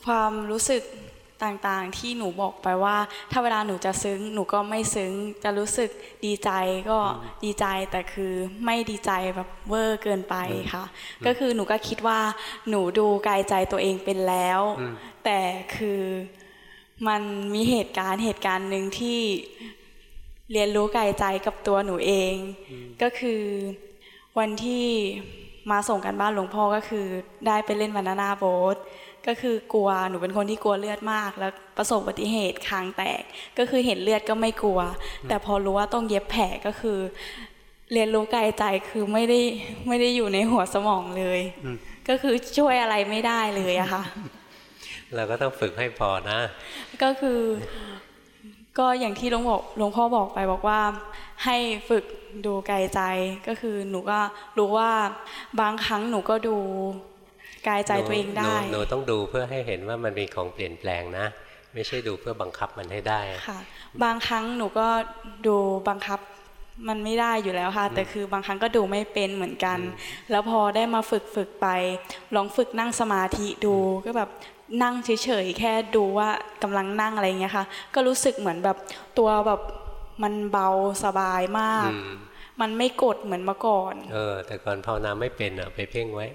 ความรู้สึก ต่างๆ ที่หนูบอกไปว่า ถ้าเวลาหนูจะซึ้ง หนูก็ไม่ซึ้ง จะรู้สึกดีใจก็ดีใจแต่คือไม่ดีใจแบบเวอร์เกินไปค่ะ ก็คือหนูก็คิดว่าหนูดูกายใจตัวเองเป็นแล้ว แต่คือมันมีเหตุการณ์เหตุการณ์หนึ่งที่เรียนรู้กายใจกับตัวหนูเอง ก็คือวันที่ มาส่งกันบ้านหลวงพ่อก็คือได้ไปเล่นวานานาโบสก็คือกลัวหนูเป็นคนที่กลัวเลือดมาก แล้วประสบอุบัติเหตุคางแตก ก็คือเห็นเลือดก็ไม่กลัว แต่พอรู้ว่าต้องเย็บแผลก็คือ เรียนรู้กายใจคือไม่ได้ไม่ได้อยู่ในหัวสมองเลย ก็คือช่วยอะไรไม่ได้เลยอะค่ะเราก็ต้องฝึกให้พอนะ ก็คือ ก็อย่างที่หลวงบอกหลวงพ่อบอกไปบอกว่าให้ฝึกดูกายใจก็คือหนูก็รู้ว่าบางครั้งหนูก็ดูกายใจตัวเองได้หนูต้องดูเพื่อให้เห็นว่ามันมีของเปลี่ยนแปลงนะ ไม่ใช่ดูเพื่อบังคับมันให้ได้ค่ะ บางครั้งหนูก็ดูบังคับมันไม่ได้อยู่แล้วค่ะ แต่คือบางครั้งก็ดูไม่เป็นเหมือนกัน แล้วพอได้มาฝึกฝึกไป ลองฝึกนั่งสมาธิดูก็แบบ นั่งเฉยๆแค่ดูว่ากำลังนั่งอะไรเงี้ยค่ะ ก็รู้สึกเหมือนแบบตัวแบบมันเบาสบายมาก มันไม่กดเหมือนเมื่อก่อน เออ แต่ก่อนภาวนาไม่เป็นอะไปเพ่งไว้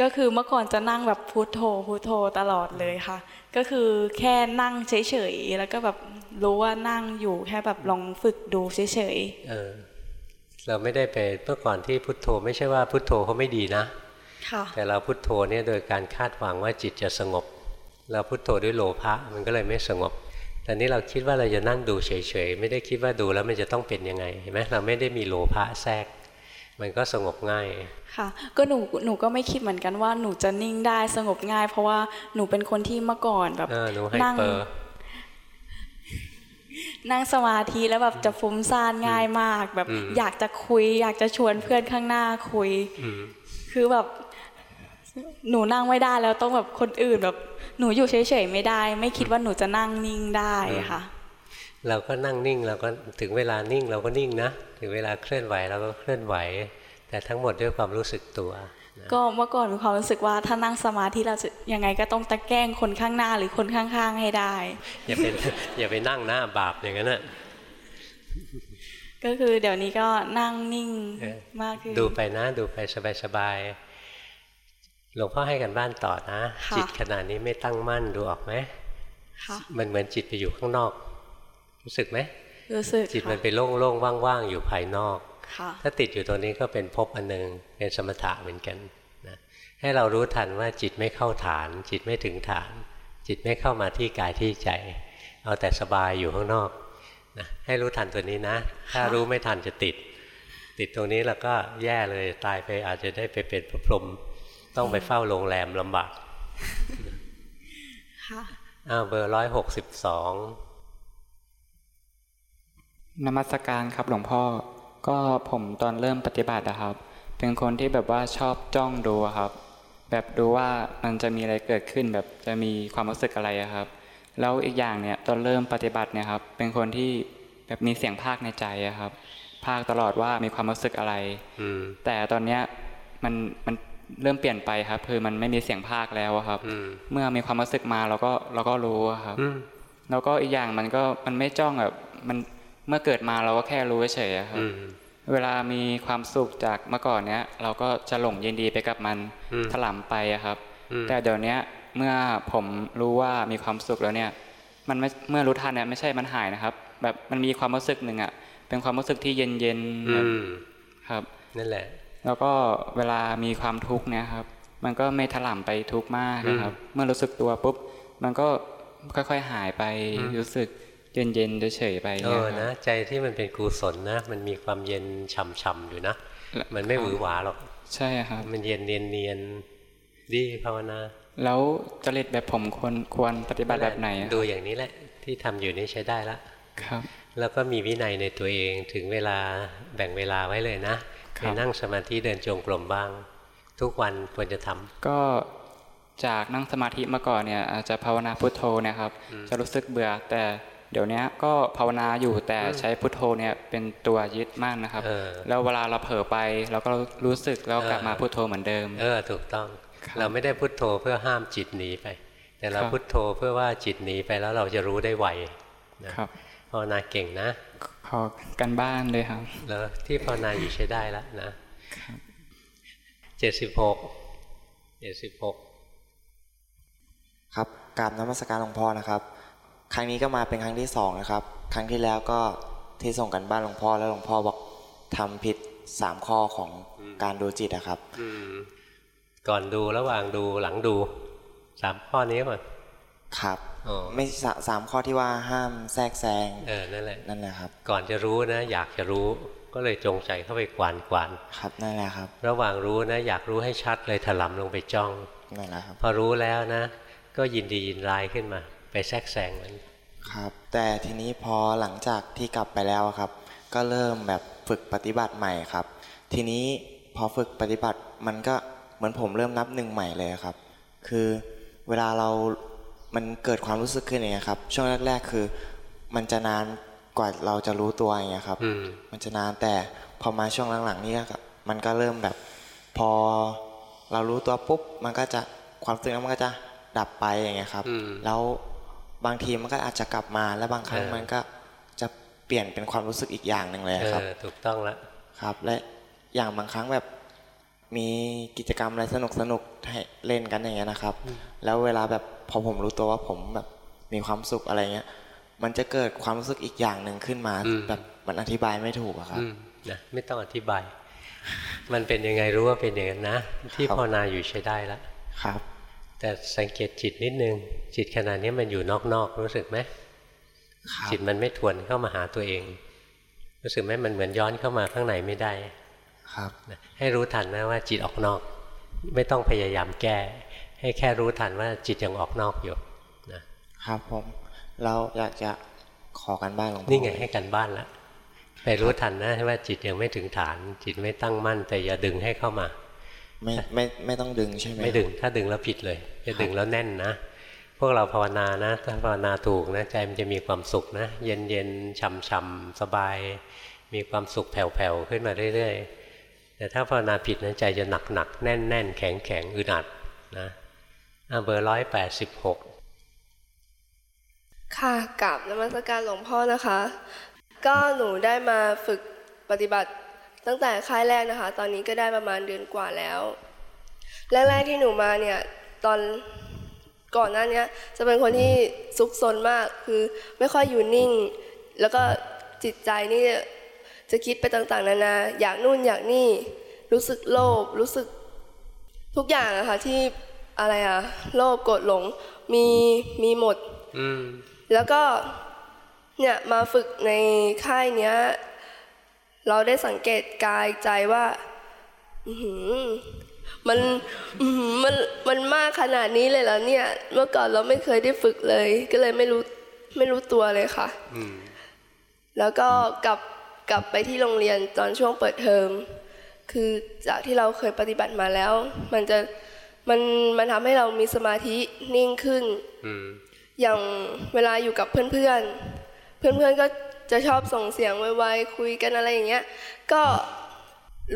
ก็คือเมื่อก่อนจะนั่งแบบพุโทโธพุโทโธตลอดเลยค่ะ ก็คือแค่นั่งเฉยๆแล้วก็แบบรู้ว่านั่งอยู่แค่แบบลองฝึกดูเฉยๆเออ เราไม่ได้ไปเมื่อก่อนที่พุโทโธ ไม่ใช่ว่าพุโทโธเขาไม่ดีนะแต่เราพุโทโธเนี่ยโดยการคาดหวังว่าจิตจะสงบ เราพุโทโธด้วยโลภะมันก็เลยไม่สงบแต่นี้เราคิดว่าเราจะนั่งดูเฉยๆ ไม่ได้คิดว่าดูแล้วมันจะต้องเป็นยังไงเห็นไหมเราไม่ได้มีโลภะแทรก มันก็สงบง่าย ค่ะ ก็หนูหนูก็ไม่คิดเหมือนกันว่าหนูจะนิ่งได้สงบง่าย เพราะว่าหนูเป็นคนที่เมื่อก่อนแบบนั่งนั่งสมาธิแล้วแบบจะฟุ้งซ่านง่ายมาก แบบอยากจะคุย อยากจะชวนเพื่อนข้างหน้าคุย คือแบบหนูนั่งไม่ได้แล้วต้องแบบคนอื่นแบบ หนูอยู่เฉยๆไม่ได้ ไม่คิดว่าหนูจะนั่งนิ่งได้ค่ะ เราก็นั่งนิ่งเราก็ถึงเวลานิ่งเราก็นิ่งนะ ถึงเวลาเคลื่อนไหวเราก็เคลื่อนไหว แต่ทั้งหมดด้วยความรู้สึกตัว ก็เมื่อก่อนมีความรู้สึกว่าถ้านั่งสมาธิเราจะยังไงก็ต้องตะแกล้งคนข้างหน้าหรือคนข้างๆให้ได้ อย่าเป็นอย่าไปนั่งหน้าบาปอย่างนั้นนะก็คือเดี๋ยวนี้ก็นั่งนิ่งมากขึ้นดูไปนะดูไปสบายๆ หลวงพ่อให้กันบ้านต่อนะ จิตขนาดนี้ไม่ตั้งมั่นดูออกไหมมันเหมือนจิตไปอยู่ข้างนอก รู้สึกไหมรู้สึกจิตมันไปโล่งๆว่างๆอยู่ภายนอกถ้าติดอยู่ตรงนี้ก็เป็นภพอันหนึ่งเป็นสมถะเหมือนกันนะให้เรารู้ทันว่าจิตไม่เข้าฐาน จิตไม่ถึงฐาน จิตไม่เข้ามาที่กายที่ใจ เอาแต่สบายอยู่ข้างนอกนะให้รู้ทันตัวนี้นะ ถ้ารู้ไม่ทันจะติด ติดตรงนี้แล้วก็แย่เลยตายไปอาจจะได้ไปเป็นพระพรหม ต้องไปเฝ้าโรงแรมลำบากค่ะอ้าวเบอร์ร้อยหกสิบสองนมัสการครับหลวงพ่อ ก็ผมตอนเริ่มปฏิบัตินะครับ เป็นคนที่แบบว่าชอบจ้องดูครับ แบบดูว่ามันจะมีอะไรเกิดขึ้นแบบจะมีความรู้สึกอะไรครับ แล้วอีกอย่างเนี่ยตอนเริ่มปฏิบัติเนี่ยครับเป็นคนที่แบบมีเสียงภาคในใจครับ ภาคตลอดว่ามีความรู้สึกอะไรแต่ตอนเนี้ยมันมัน เริ่มเปลี่ยนไปครับ คือมันไม่มีเสียงภาคแล้วครับ เมื่อมีความรู้สึกมาเราก็เราก็รู้ครับ แล้วก็อีกอย่างมันก็มันไม่จ้องแบบมันเมื่อเกิดมาเราก็แค่รู้เฉยครับเวลามีความสุขจากเมื่อก่อนเนี้ย เราก็จะหลงยินดีไปกับมันถลำไปครับ แต่เดี๋ยวนี้เมื่อผมรู้ว่ามีความสุขแล้วเนี่ย มันไม่เมื่อรู้ทันเนี่ยไม่ใช่มันหายนะครับ แบบมันมีความรู้สึกหนึ่งอะเป็นความรู้สึกที่เย็นเย็นครับนั่นแหละ แล้วก็เวลามีความทุกข์เนี่ยครับ มันก็ไม่ถล่มไปทุกข์มากนะครับ เมื่อรู้สึกตัวปุ๊บ มันก็ค่อยๆหายไปรู้สึกเย็นเย็นเฉยไปเออนะใจที่มันเป็นกุศลนะ มันมีความเย็นช่ำๆอยู่นะ มันไม่หวือหวาหรอก ใช่ครับ มันเย็นเนียนเนียนดีภาวนา แล้วจริตแบบผมควรควรปฏิบัติแบบไหน ดูอย่างนี้แหละ ที่ทำอยู่นี่ใช้ได้ละครับ แล้วก็มีวินัยในตัวเองถึงเวลาแบ่งเวลาไว้เลยนะ ไปนั่งสมาธิเดินจงกรมบ้าง ทุกวันควรจะทำก็จากนั่งสมาธิมาก่อนเนี่ยอาจจะภาวนาพุทโธเนี่ยครับ จะรู้สึกเบื่อแต่เดี๋ยวนี้ก็ภาวนาอยู่แต่ใช้พุทโธเนี่ยเป็นตัวยึดมากนะครับ แล้วเวลาเราเผลอไปเราก็รู้สึกแล้วกลับมาพุทโธเหมือนเดิม เออถูกต้อง เราไม่ได้พุทโธเพื่อห้ามจิตหนีไป แต่เราพุทโธเพื่อว่าจิตหนีไปแล้วเราจะรู้ได้ไวนะครับภาวนาเก่งนะข อกันบ้านเลยครับแล้วที่ภาวนาอยู่ใช้ได้แล้วนะเจ็ดสิบหกเจ็ดสิบหกครับกราบนมัสการหลวงพ่อนะครับ ครั้งนี้ก็มาเป็นครั้งที่สองนะครับ ครั้งที่แล้วก็ที่ส่งกันบ้านหลวงพ่อแล้วหลวงพ่อบอกทำผิดสามข้อของการดูจิตนะครับก่อนดูระหว่างดูหลังดูสามข้อนี้ก่อนครับ ไม่สามข้อที่ว่าห้ามแทรกแซงเออนั่นแหละนั่นแหละครับ ก่อนจะรู้นะ อยากจะรู้ก็เลยจงใจเข้าไปกวานกวานครับนั่นแหละครับ ระหว่างรู้นะ อยากรู้ให้ชัดเลยถลำลงไปจ้องนั่นแหละครับ พอรู้แล้วนะ ก็ยินดียินร้ายขึ้นมา ไปแทรกแซงมันครับ แต่ทีนี้พอหลังจากที่กลับไปแล้วครับ ก็เริ่มแบบฝึกปฏิบัติใหม่ครับ ทีนี้พอฝึกปฏิบัติมันก็เหมือนผมเริ่มนับหนึ่งใหม่เลยครับ คือเวลาเรา มันเกิดความรู้สึกขึ้นอย่างเงี้ยครับ ช่วงแรก ๆ คือ มันจะนานกว่าเราจะรู้ตัวอย่างเงี้ยครับ มันจะนานแต่พอมาช่วงหลังๆนี่ก็มันก็เริ่มแบบ พอเรารู้ตัวปุ๊บมันก็จะความรู้สึกนั้นมันก็จะดับไปอย่างเงี้ยครับ แล้วบางทีมันก็อาจจะกลับมาแล้วบางครั้งมันก็จะเปลี่ยนเป็นความรู้สึกอีกอย่างหนึ่งเลยครับถูกต้องแล้วครับ และอย่างบางครั้งแบบมีกิจกรรมอะไรสนุกสนุกให้เล่นกันอย่างเงี้ยนะครับ แล้วเวลาแบบพอผมรู้ตัวว่าผมแบบมีความสุขอะไรเงี้ย มันจะเกิดความรู้สึกอีกอย่างหนึ่งขึ้นมา แบบมันอธิบายไม่ถูกอะครับนะไม่ต้องอธิบาย มันเป็นยังไงรู้ว่าเป็นอย่างนั้นนะ ที่ภาวนาอยู่ใช้ได้แล้วครับ แต่สังเกตจิตนิดนึง จิตขณะนี้มันอยู่นอกๆรู้สึกไหมจิตมันไม่ทวนเข้ามาหาตัวเอง รู้สึกไหมมันเหมือนย้อนเข้ามาข้างในไม่ได้ ครับให้รู้ทันนะว่าจิตออกนอก ไม่ต้องพยายามแก้ ให้แค่รู้ทันว่าจิตยังออกนอกอยู่นะครับผมเราอยากจะขอกันบ้านหลวงพ่อนี่ไงให้กันบ้านละไปรู้ทันนะว่าจิตยังไม่ถึงฐาน จิตไม่ตั้งมั่น แต่อย่าดึงให้เข้ามา ไม่ไม่ไม่ต้องดึงใช่ไหมไม่ดึง ถ้าดึงแล้วผิดเลยจะดึงแล้วแน่นนะพวกเราภาวนานะถ้าภาวนาถูกนะใจมันจะมีความสุขนะเย็นเย็นช่ำช่ำสบาย มีความสุขแผ่วๆขึ้นมาเรื่อยๆแต่ถ้าภาวนาผิดนะใจจะหนักหนักแน่นแน่นแข็งแข็งอึดอัดนะ เบอร์ร้อยแปดสิบหกค่ะกับนมัสการหลวงพ่อนะคะ ก็หนูได้มาฝึกปฏิบัติตั้งแต่ค่ายแรกนะคะ ตอนนี้ก็ได้ประมาณเดือนกว่าแล้ว แรกๆที่หนูมาเนี่ย ตอนก่อนหน้านี้จะเป็นคนที่ซุกซนมากคือไม่ค่อยอยู่นิ่ง แล้วก็จิตใจนี่จะคิดไปต่างๆ นานา อยากนู่นอยากนี่ รู้สึกโลภรู้สึกทุกอย่างอะค่ะที่ อะไรอะโลภโกรธหลงมีมีหมดแล้วก็เนี่ยมาฝึกในค่ายเนี้ย เราได้สังเกตกายใจว่ามันมันมันมากขนาดนี้เลยแล้วเนี่ย เมื่อก่อนเราไม่เคยได้ฝึกเลย ก็เลยไม่รู้ไม่รู้ตัวเลยค่ะแล้วก็กลับกลับไปที่โรงเรียนตอนช่วงเปิดเทอมคือจากที่เราเคยปฏิบัติมาแล้ว มันจะ มันมันทำให้เรามีสมาธินิ่งขึ้นอย่างเวลาอยู่กับเพื่อนเพื่อนเพื่อนเพื่อนก็จะชอบส่งเสียงไวๆคุยกันอะไรอย่างเงี้ย ก็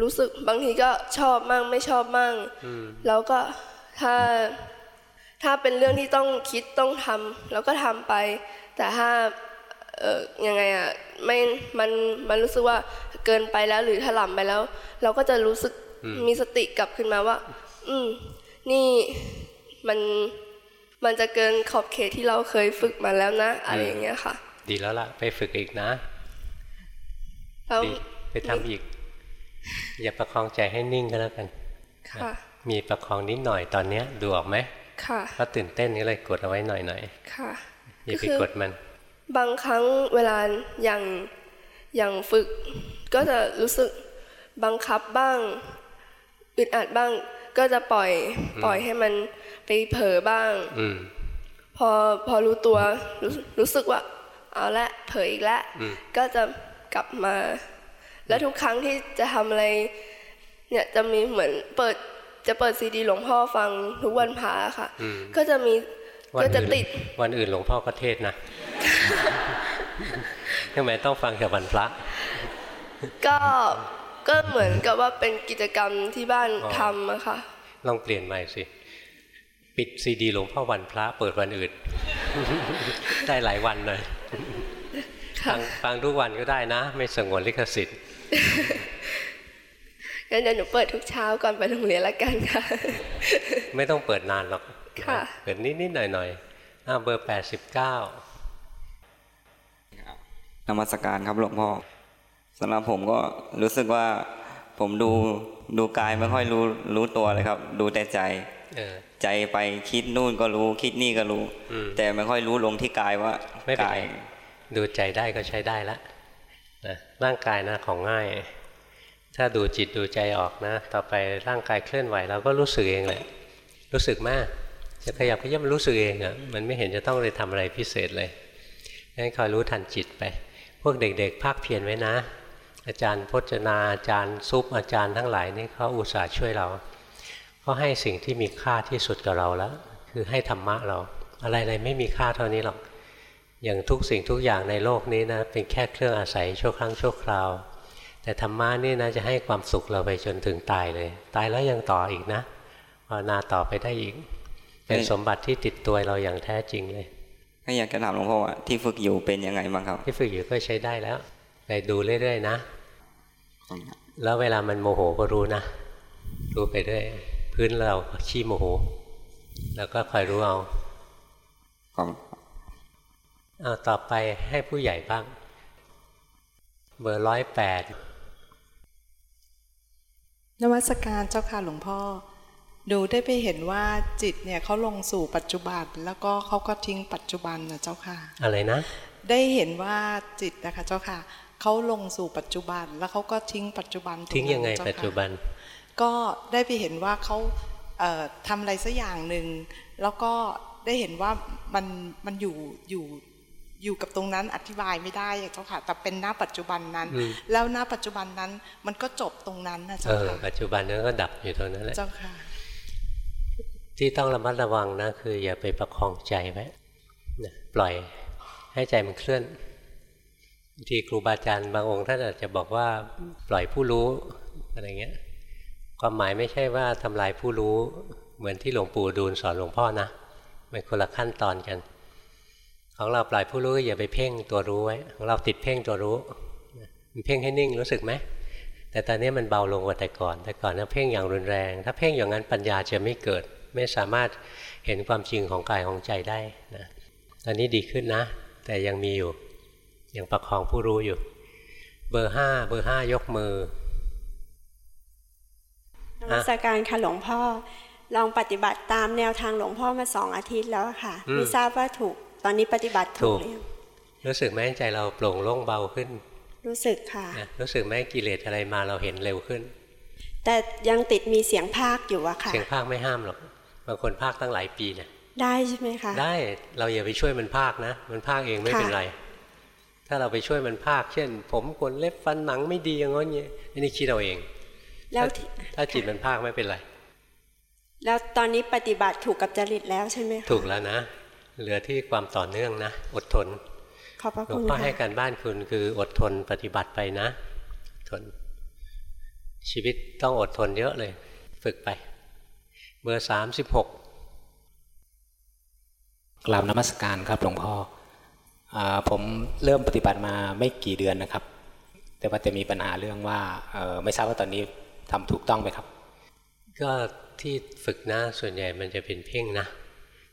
รู้สึกบางทีก็ชอบมั่งไม่ชอบมั่งแล้วก็ถ้าถ้าเป็นเรื่องที่ต้องคิดต้องทำแล้วก็ทำไป แต่ถ้าเออยังไงอะไม่มันมันรู้สึกว่าเกินไปแล้วหรือถล่มไปแล้ว เราก็จะรู้สึกมีสติกลับขึ้นมาว่า อืม นี่มันมันจะเกินขอบเขตที่เราเคยฝึกมาแล้วนะ อะไรอย่างเงี้ยค่ะ ดีแล้วล่ะ ไปฝึกอีกนะดีไปทำอีก อย่าประคองใจให้นิ่งก็แล้วกันค่ะมีประคองนิดหน่อยตอนเนี้ยดูออกไหมค่ะเพราะตื่นเต้นนี่เลยกดเอาไว้หน่อยหน่อยค่ะอย่าไปกดมัน บางครั้งเวลาอย่างอย่างฝึก ก็จะรู้สึกบังคับบ้างอึดอัดบ้าง ก็จะปล่อยปล่อยให้มันไปเผลอบ้างพอพอรู้ตัวรู้รู้สึกว่า เอาละเผลออีกแล้วก็จะกลับมา แล้วทุกครั้งที่จะทำอะไร เนี่ยจะมีเหมือนเปิดจะเปิดซีดีหลวงพ่อฟังทุกวันพาค่ะ ก็จะมีก็จะติดวันอื่นหลวงพ่อก็เทศนะทำไมต้องฟังแต่วันพระ ก็ ก็เหมือนกับว่าเป็นกิจกรรมที่บ้านทำอะค่ะลองเปลี่ยนใหม่สิ ปิดซีดีหลวงพ่อวันพระเปิดวันอื่น ได้หลายวันเลยฟังฟังทุกวันก็ได้นะ ไม่สงวนลิขสิทธิ์งั้นเดี๋ยวหนูเปิดทุกเช้าก่อนไปโรงเรียนละกันค่ะ ไม่ต้องเปิดนานหรอกค่ะเปิดนิดนิดหน่อยหน่อยอ้าเบอร์แปดสิบเก้านมัสการครับหลวงพ่อ สำหรับผมก็รู้สึกว่าผมดูดูกายไม่ค่อยรู้รู้ตัวเลยครับ ดูแต่ใจใจไปคิดนู่นก็รู้คิดนี่ก็รู้ แต่ไม่ค่อยรู้ลงที่กายว่าไม่กายดูใจได้ก็ใช้ได้ละนะร่างกายนะของง่าย ถ้าดูจิตดูใจออกนะ ต่อไปร่างกายเคลื่อนไหวเราก็รู้สึกเองแหละ รู้สึกมากจะขยับขยับมันรู้สึกเองอะ่ะมันไม่เห็นจะต้องเลยทำอะไรพิเศษเลยงั้นคอยรู้ทันจิตไป พวกเด็กๆภาคเพียรไว้นะ อาจารย์พจนาอาจารย์ซุปอาจารย์ทั้งหลายนี่เขาอุตส่าห์ช่วยเราเขาให้สิ่งที่มีค่าที่สุดกับเราแล้ว คือให้ธรรมะเรา อะไรๆไม่มีค่าเท่านี้หรอก อย่างทุกสิ่งทุกอย่างในโลกนี้นะเป็นแค่เครื่องอาศัยชั่วครั้งชั่วคราว แต่ธรรมะนี่นะจะให้ความสุขเราไปจนถึงตายเลย ตายแล้วยังต่ออีกนะภาวนาต่อไปได้อีก เป็นสมบัติที่ติดตัวเราอย่างแท้จริงเลยก็อยากจะถามหลวงพ่อว่าที่ฝึกอยู่เป็นยังไงบ้างครับ ที่ฝึกอยู่ก็ใช้ได้แล้วไปดูเรื่อยๆนะ แล้วเวลามันโมโหก็รู้นะ รู้ไปเรื่อยพื้นเราชี้โมโห แล้วก็คอยรู้เอาเอาต่อไปให้ผู้ใหญ่บ้าง เบอร์ร้อยแปดนวัตการเจ้าค่ะหลวงพ่อ ดูได้ไปเห็นว่าจิตเนี่ยเขาลงสู่ปัจจุบัน แล้วก็เขาก็ทิ้งปัจจุบันนะเจ้าค่ะ อะไรนะ ได้เห็นว่าจิตนะคะเจ้าค่ะ เขาลงสู่ปัจจุบัน แล้วเขาก็ทิ้งปัจจุบันทิ้งยังไงปัจจุบัน ก็ได้ไปเห็นว่าเขาเทำอะไรสักอย่างหนึ่งแล้วก็ได้เห็นว่ามันมันอยู่อยู่อยู่กับตรงนั้นอธิบายไม่ได้เจ้าค่ะ แต่เป็นหน้าปัจจุบันนั้น แล้วหน้าปัจจุบันนั้นมันก็จบตรงนั้นนะเจ้าค่ะปัจจุบันนั้นก็ดับอยู่ตรงนั้นแหละเจ้าค่ะ ที่ต้องระมัดระวังนะคืออย่าไปประคองใจไว้ปล่อยให้ใจมันเคลื่อน ทีครูบาอาจารย์บางองค์ท่านอาจจะบอกว่าปล่อยผู้รู้อะไรเงี้ยความหมายไม่ใช่ว่าทำลายผู้รู้เหมือนที่หลวงปู่ดูลสอนหลวงพ่อนะมันคนละขั้นตอนกัน ของเราปล่อยผู้รู้อย่าไปเพ่งตัวรู้ไว้ของเราติดเพ่งตัวรู้มันเพ่งให้นิ่งรู้สึกไหมแต่ตอนนี้มันเบาลงกว่าแต่ก่อน แต่ก่อนนะเพ่งอย่างรุนแรง ถ้าเพ่งอย่างนั้นปัญญาจะไม่เกิด ไม่สามารถเห็นความจริงของกายของใจได้นะตอนนี้ดีขึ้นนะ แต่ยังมีอยู่ ยังประคองผู้รู้อยู่ เบอร์ห้าเบอร์ห้ายกมือนมัสการค่ะหลวงพ่อ ลองปฏิบัติตามแนวทางหลวงพ่อมาสองอาทิตย์แล้วค่ะ ไม่ทราบว่าถูกตอนนี้ปฏิบัติถูกรู้สึกไหมใจเราโปร่งโล่งเบาขึ้น รู้สึกค่ะ รู้สึกไหมกิเลสอะไรมาเราเห็นเร็วขึ้น แต่ยังติดมีเสียงภาคอยู่อะค่ะ เสียงภาคไม่ห้ามหรอกบางคนภาคตั้งหลายปีเนี่ยได้ใช่ไหมคะ ได้เราอย่าไปช่วยมันภาคนะ มันภาคเองไม่เป็นไร ถ้าเราไปช่วยมันภาค เช่น ผมขนเล็บฟันหนังไม่ดีอย่างงี้อันนี้คิดเราเอง แล้วถ้าจิตมันภาคไม่เป็นไร แล้วตอนนี้ปฏิบัติถูกกับจริตแล้วใช่ไหมถูกแล้วนะ เหลือที่ความต่อเนื่องนะ อดทน ขอบพระคุณหลวงพ่อให้การบ้านคุณคืออดทนปฏิบัติไปนะทน ชีวิตต้องอดทนเยอะเลย ฝึกไป เบอร์สามสิบหกกราบนมัสการครับหลวงพ่ออ ผมเริ่มปฏิบัติมาไม่กี่เดือนนะครับ แต่ว่าจะมีปัญหาเรื่องว่าไม่ทราบว่าตอนนี้ทำถูกต้องไหมครับ ก็ที่ฝึกนะส่วนใหญ่มันจะเป็นเพ่งนะ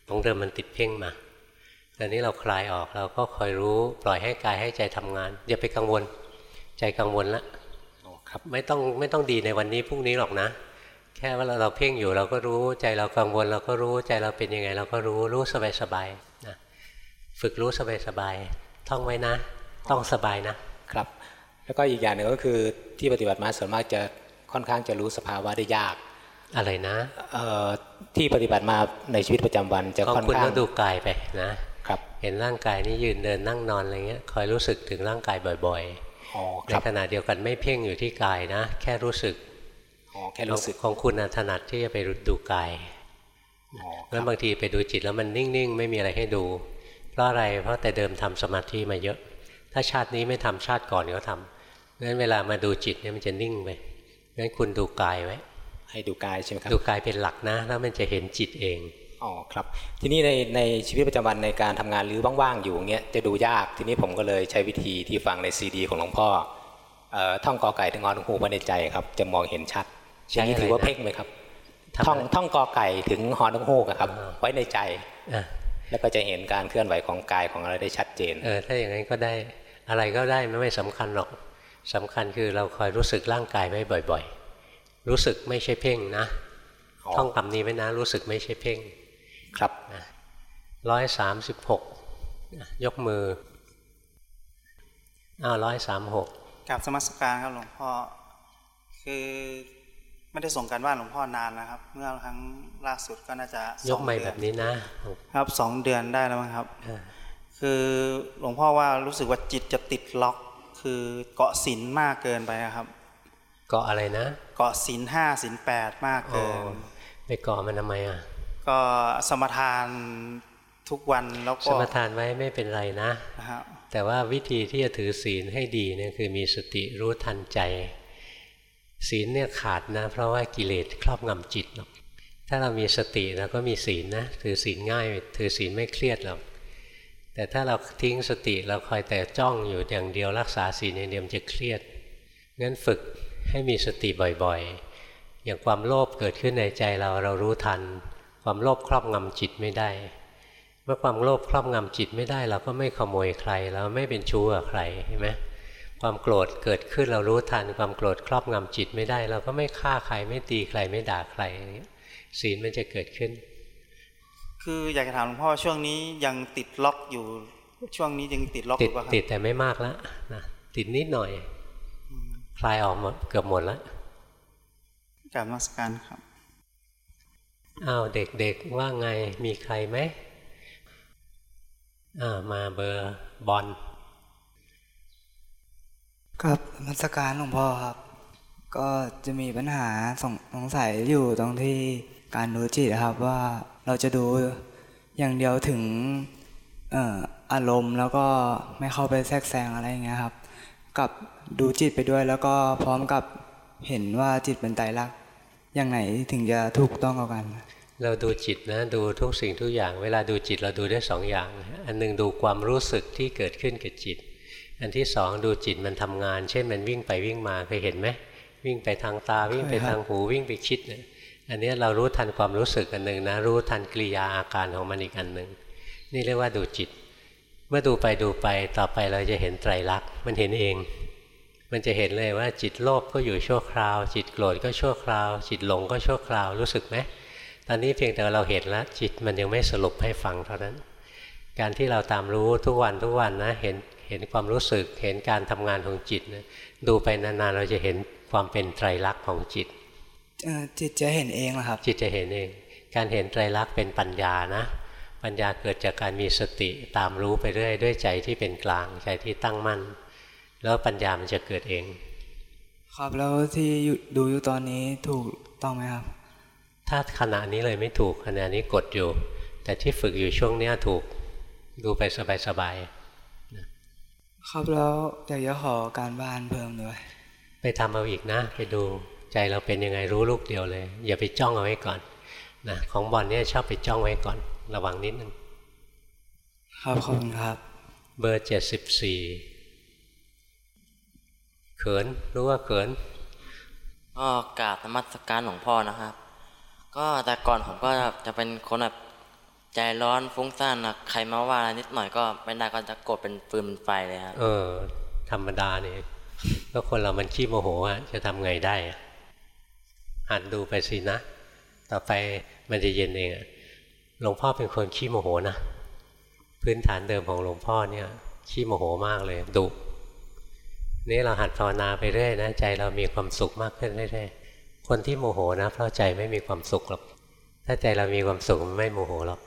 ของเดิมมันติดเพ่งมาตอนนี้เราคลายออกเราก็คอยรู้ปล่อยให้กายให้ใจทำงาน อย่าไปกังวลใจกังวลละครับไม่ต้องไม่ต้องดีในวันนี้พรุ่งนี้หรอกนะ แค่ว่าเราเราเพ่งอยู่เราก็รู้ใจเรากังวลเราก็รู้ใจเราเป็นยังไง เราก็รู้รู้สบายสบายนะ ฝึกรู้สบายสบายท่องไว้นะ ต้องสบายนะครับ แล้วก็อีกอย่างหนึ่งก็คือที่ปฏิบัติมาส่วนมากจะค่อนข้างจะรู้สภาวะได้ยากอะไรนะที่ปฏิบัติมาในชีวิตประจำวันจะค่อนข้างดูกายไปนะครับเห็นร่างกายนี้ยืนเดินนั่งนอนอะไรเงี้ยคอยรู้สึกถึงร่างกายบ่อยๆในขณะเดียวกันไม่เพ่งอยู่ที่กายนะ แค่รู้สึกแค่รู้สึกของคุณถนัดที่จะไปดูกายงั้นบางทีไปดูจิตแล้วมันนิ่งๆ ไม่มีอะไรให้ดู เพราะอะไรเพราะแต่เดิมทำสมาธิมาเยอะ ถ้าชาตินี้ไม่ทำชาติก่อนก็ทำงั้นเวลามาดูจิตเนี่ยมันจะนิ่งไปงั้นคุณดูกายไว้ให้ดูกายใช่ไหมครับดูกายเป็นหลักนะ แล้วมันจะเห็นจิตเองอ๋อครับทีนี้ในในชีวิตประจำวันในการทำงานหรือว่างๆอยู่เงี้ยจะดูยากทีนี้ผมก็เลยใช้วิธีที่ฟังในซีดี ของหลวงพ่อท่องกอไก่ถึงงอนหูมาในใจครับ จะมองเห็นชัดอย่างนี้ถือว่าเพ่งไหมครับท่องท่องกอไก่ถึงหอนหูครับ ไว้ในใจ แล้วก็จะเห็นการเคลื่อนไหวของกายของอะไรได้ชัดเจน เออ ถ้าอย่างนั้นก็ได้อะไรก็ได้ไม่ไม่สำคัญหรอกสำคัญคือเราคอยรู้สึกร่างกายไว้บ่อยๆ รู้สึกไม่ใช่เพ่งนะท่องคำนี้ไว้นะ รู้สึกไม่ใช่เพ่ง ครับร้อยสามสิบหกยกมืออ้าวร้อยสามหกกับสมัสการครับหลวงพ่อคือ ไม่ได้ส่งกันว่าหลวงพ่อนานนะครับ เมื่อครั้งล่าสุดก็น่าจะยกไม่แบบนี้นะ ครับสองเดือนได้แล้วมั้งครับ คือหลวงพ่อว่ารู้สึกว่าจิตจะติดล็อก คือเกาะสินมากเกินไปครับ เกาะอะไรนะ เกาะสินห้าสินแปดมากเกินไปเกาะมันทำไมอะก็สมทานทุกวันแล้วก็สมทานไว้ไม่เป็นไรนะแต่ว่าวิธีที่จะถือศีลให้ดีเนี่ยคือมีสติรู้ทันใจ ศีลเนี่ยขาดนะเพราะว่ากิเลสครอบงำจิตหรอกถ้าเรามีสติเราก็มีศีลนะถือศีลง่าย ถือศีลไม่เครียดหรอกแต่ถ้าเราทิ้งสติเราคอยแต่จ้องอยู่อย่างเดียวรักษาศีลอย่างเดียวจะเครียดงั้นฝึกให้มีสติบ่อยๆ อย่างความโลภเกิดขึ้นในใจเราเรารู้ทัน ความโลภครอบงำจิตไม่ได้ เมื่อความโลภครอบงำจิตไม่ได้ เราก็ไม่ขโมยใครเราไม่เป็นชู้กับใครเห็นไหม ความโกรธเกิดขึ้นเรารู้ทันความโกรธครอบงำจิตไม่ได้ เราก็ไม่ฆ่าใครไม่ตีใครไม่ด่าใครศีลมันจะเกิดขึ้น คืออยากจะถามหลวงพ่อช่วงนี้ยังติดล็อกอยู่ช่วงนี้ยังติดล็อกติดติดแต่ไม่มากแล้วนะติดนิดหน่อย คลายออกหมดเกือบหมดแล้วการมาสการครับอ้าวเด็กๆว่าไงมีใครไหมอ้ามาเบอร์บอล ครับมัสการหลวงพ่อครับ ก็จะมีปัญหาสงสงสัยอยู่ตรงที่การดูจิตครับว่าเราจะดูอย่างเดียวถึงอารมณ์แล้วก็ไม่เข้าไปแทรกแซงอะไรอย่างเงี้ยครับกับดูจิตไปด้วยแล้วก็พร้อมกับเห็นว่าจิตเป็นไตรลักษณ์อย่างไหนถึงจะถูกต้องกัน เราดูจิตนะดูทุกสิ่งทุกอย่าง เวลาดูจิตเราดูได้สองอย่าง อันนึงดูความรู้สึกที่เกิดขึ้นกับจิต อันที่สองดูจิตมันทำงาน เช่นมันวิ่งไปวิ่งมาเคยเห็นไหมวิ่งไปทางตาวิ่งไปทางหูวิ่งไปคิดเนี่ยอันนี้เรารู้ทันความรู้สึกอันหนึ่งนะรู้ทันกิริยาอาการของมันอีกอันหนึ่งนี่เรียกว่าดูจิต เมื่อดูไปดูไปต่อไปเราจะเห็นไตรลักษณ์มันเห็นเอง มันจะเห็นเลยว่าจิตโลภก็อยู่ชั่วคราว จิตโกรธก็ชั่วคราว จิตหลงก็ชั่วคราวรู้สึกไหมตอนนี้เพียงแต่เราเห็นแล้วจิตมันยังไม่สรุปให้ฟังเท่านั้น การที่เราตามรู้ทุกวันทุกวันนะ เห็น เห็นความรู้สึกเห็นการทำงานของจิตนะดูไปนานๆเราจะเห็นความเป็นไตรลักษณ์ของจิตจิตจะเห็นเองเหรอครับ จิตจะเห็นเอง การเห็นไตรลักษณ์เป็นปัญญานะ ปัญญาเกิดจากการมีสติตามรู้ไปเรื่อยด้วยใจที่เป็นกลางใจที่ตั้งมั่น แล้วปัญญามันจะเกิดเอง ครับแล้วที่ดูอยู่ตอนนี้ถูกต้องไหมครับ ถ้าขณะนี้เลยไม่ถูกขณะนี้กดอยู่ แต่ที่ฝึกอยู่ช่วงนี้ถูกดูไปสบายๆ ครับแล้วอยากจะขอการบ้านเพิ่มด้วย ไปทำเอาอีกนะ ไปดูใจเราเป็นยังไงรู้ลูกเดียวเลย อย่าไปจ้องเอาไว้ก่อนนะของบอลเนี่ยชอบไปจ้องไว้ก่อน ระวังนิดนึงครับขอบคุณครับ เบอร์เจ็ดสิบสี่เขินรู้ว่าเขินก็กราบธรรมสการหลวงพ่อนะครับ ก็แต่ก่อนผมก็จะเป็นคนแบบ ใจร้อนฟุ้งซ่านนะใครมาว่านิดหน่อยก็ไม่ได้ก็จะโกรธเป็นฟืนเป็นไฟเลยครับเออ ธรรมดาเนี่ยก็คนเรามันขี้โมโหอะจะทำไงได้หันดูไปสินะ ต่อไปมันจะเย็นเองหลวงพ่อเป็นคนขี้โมโหนะพื้นฐานเดิมของหลวงพ่อเนี่ยขี้โมโหมากเลยดุนี่เราหัดภาวนาไปเรื่อยนะใจเรามีความสุขมากขึ้นเรื่อยๆคนที่โมโหนะเพราะใจไม่มีความสุขหรอกถ้าใจเรามีความสุขมันไม่โมโหหรอก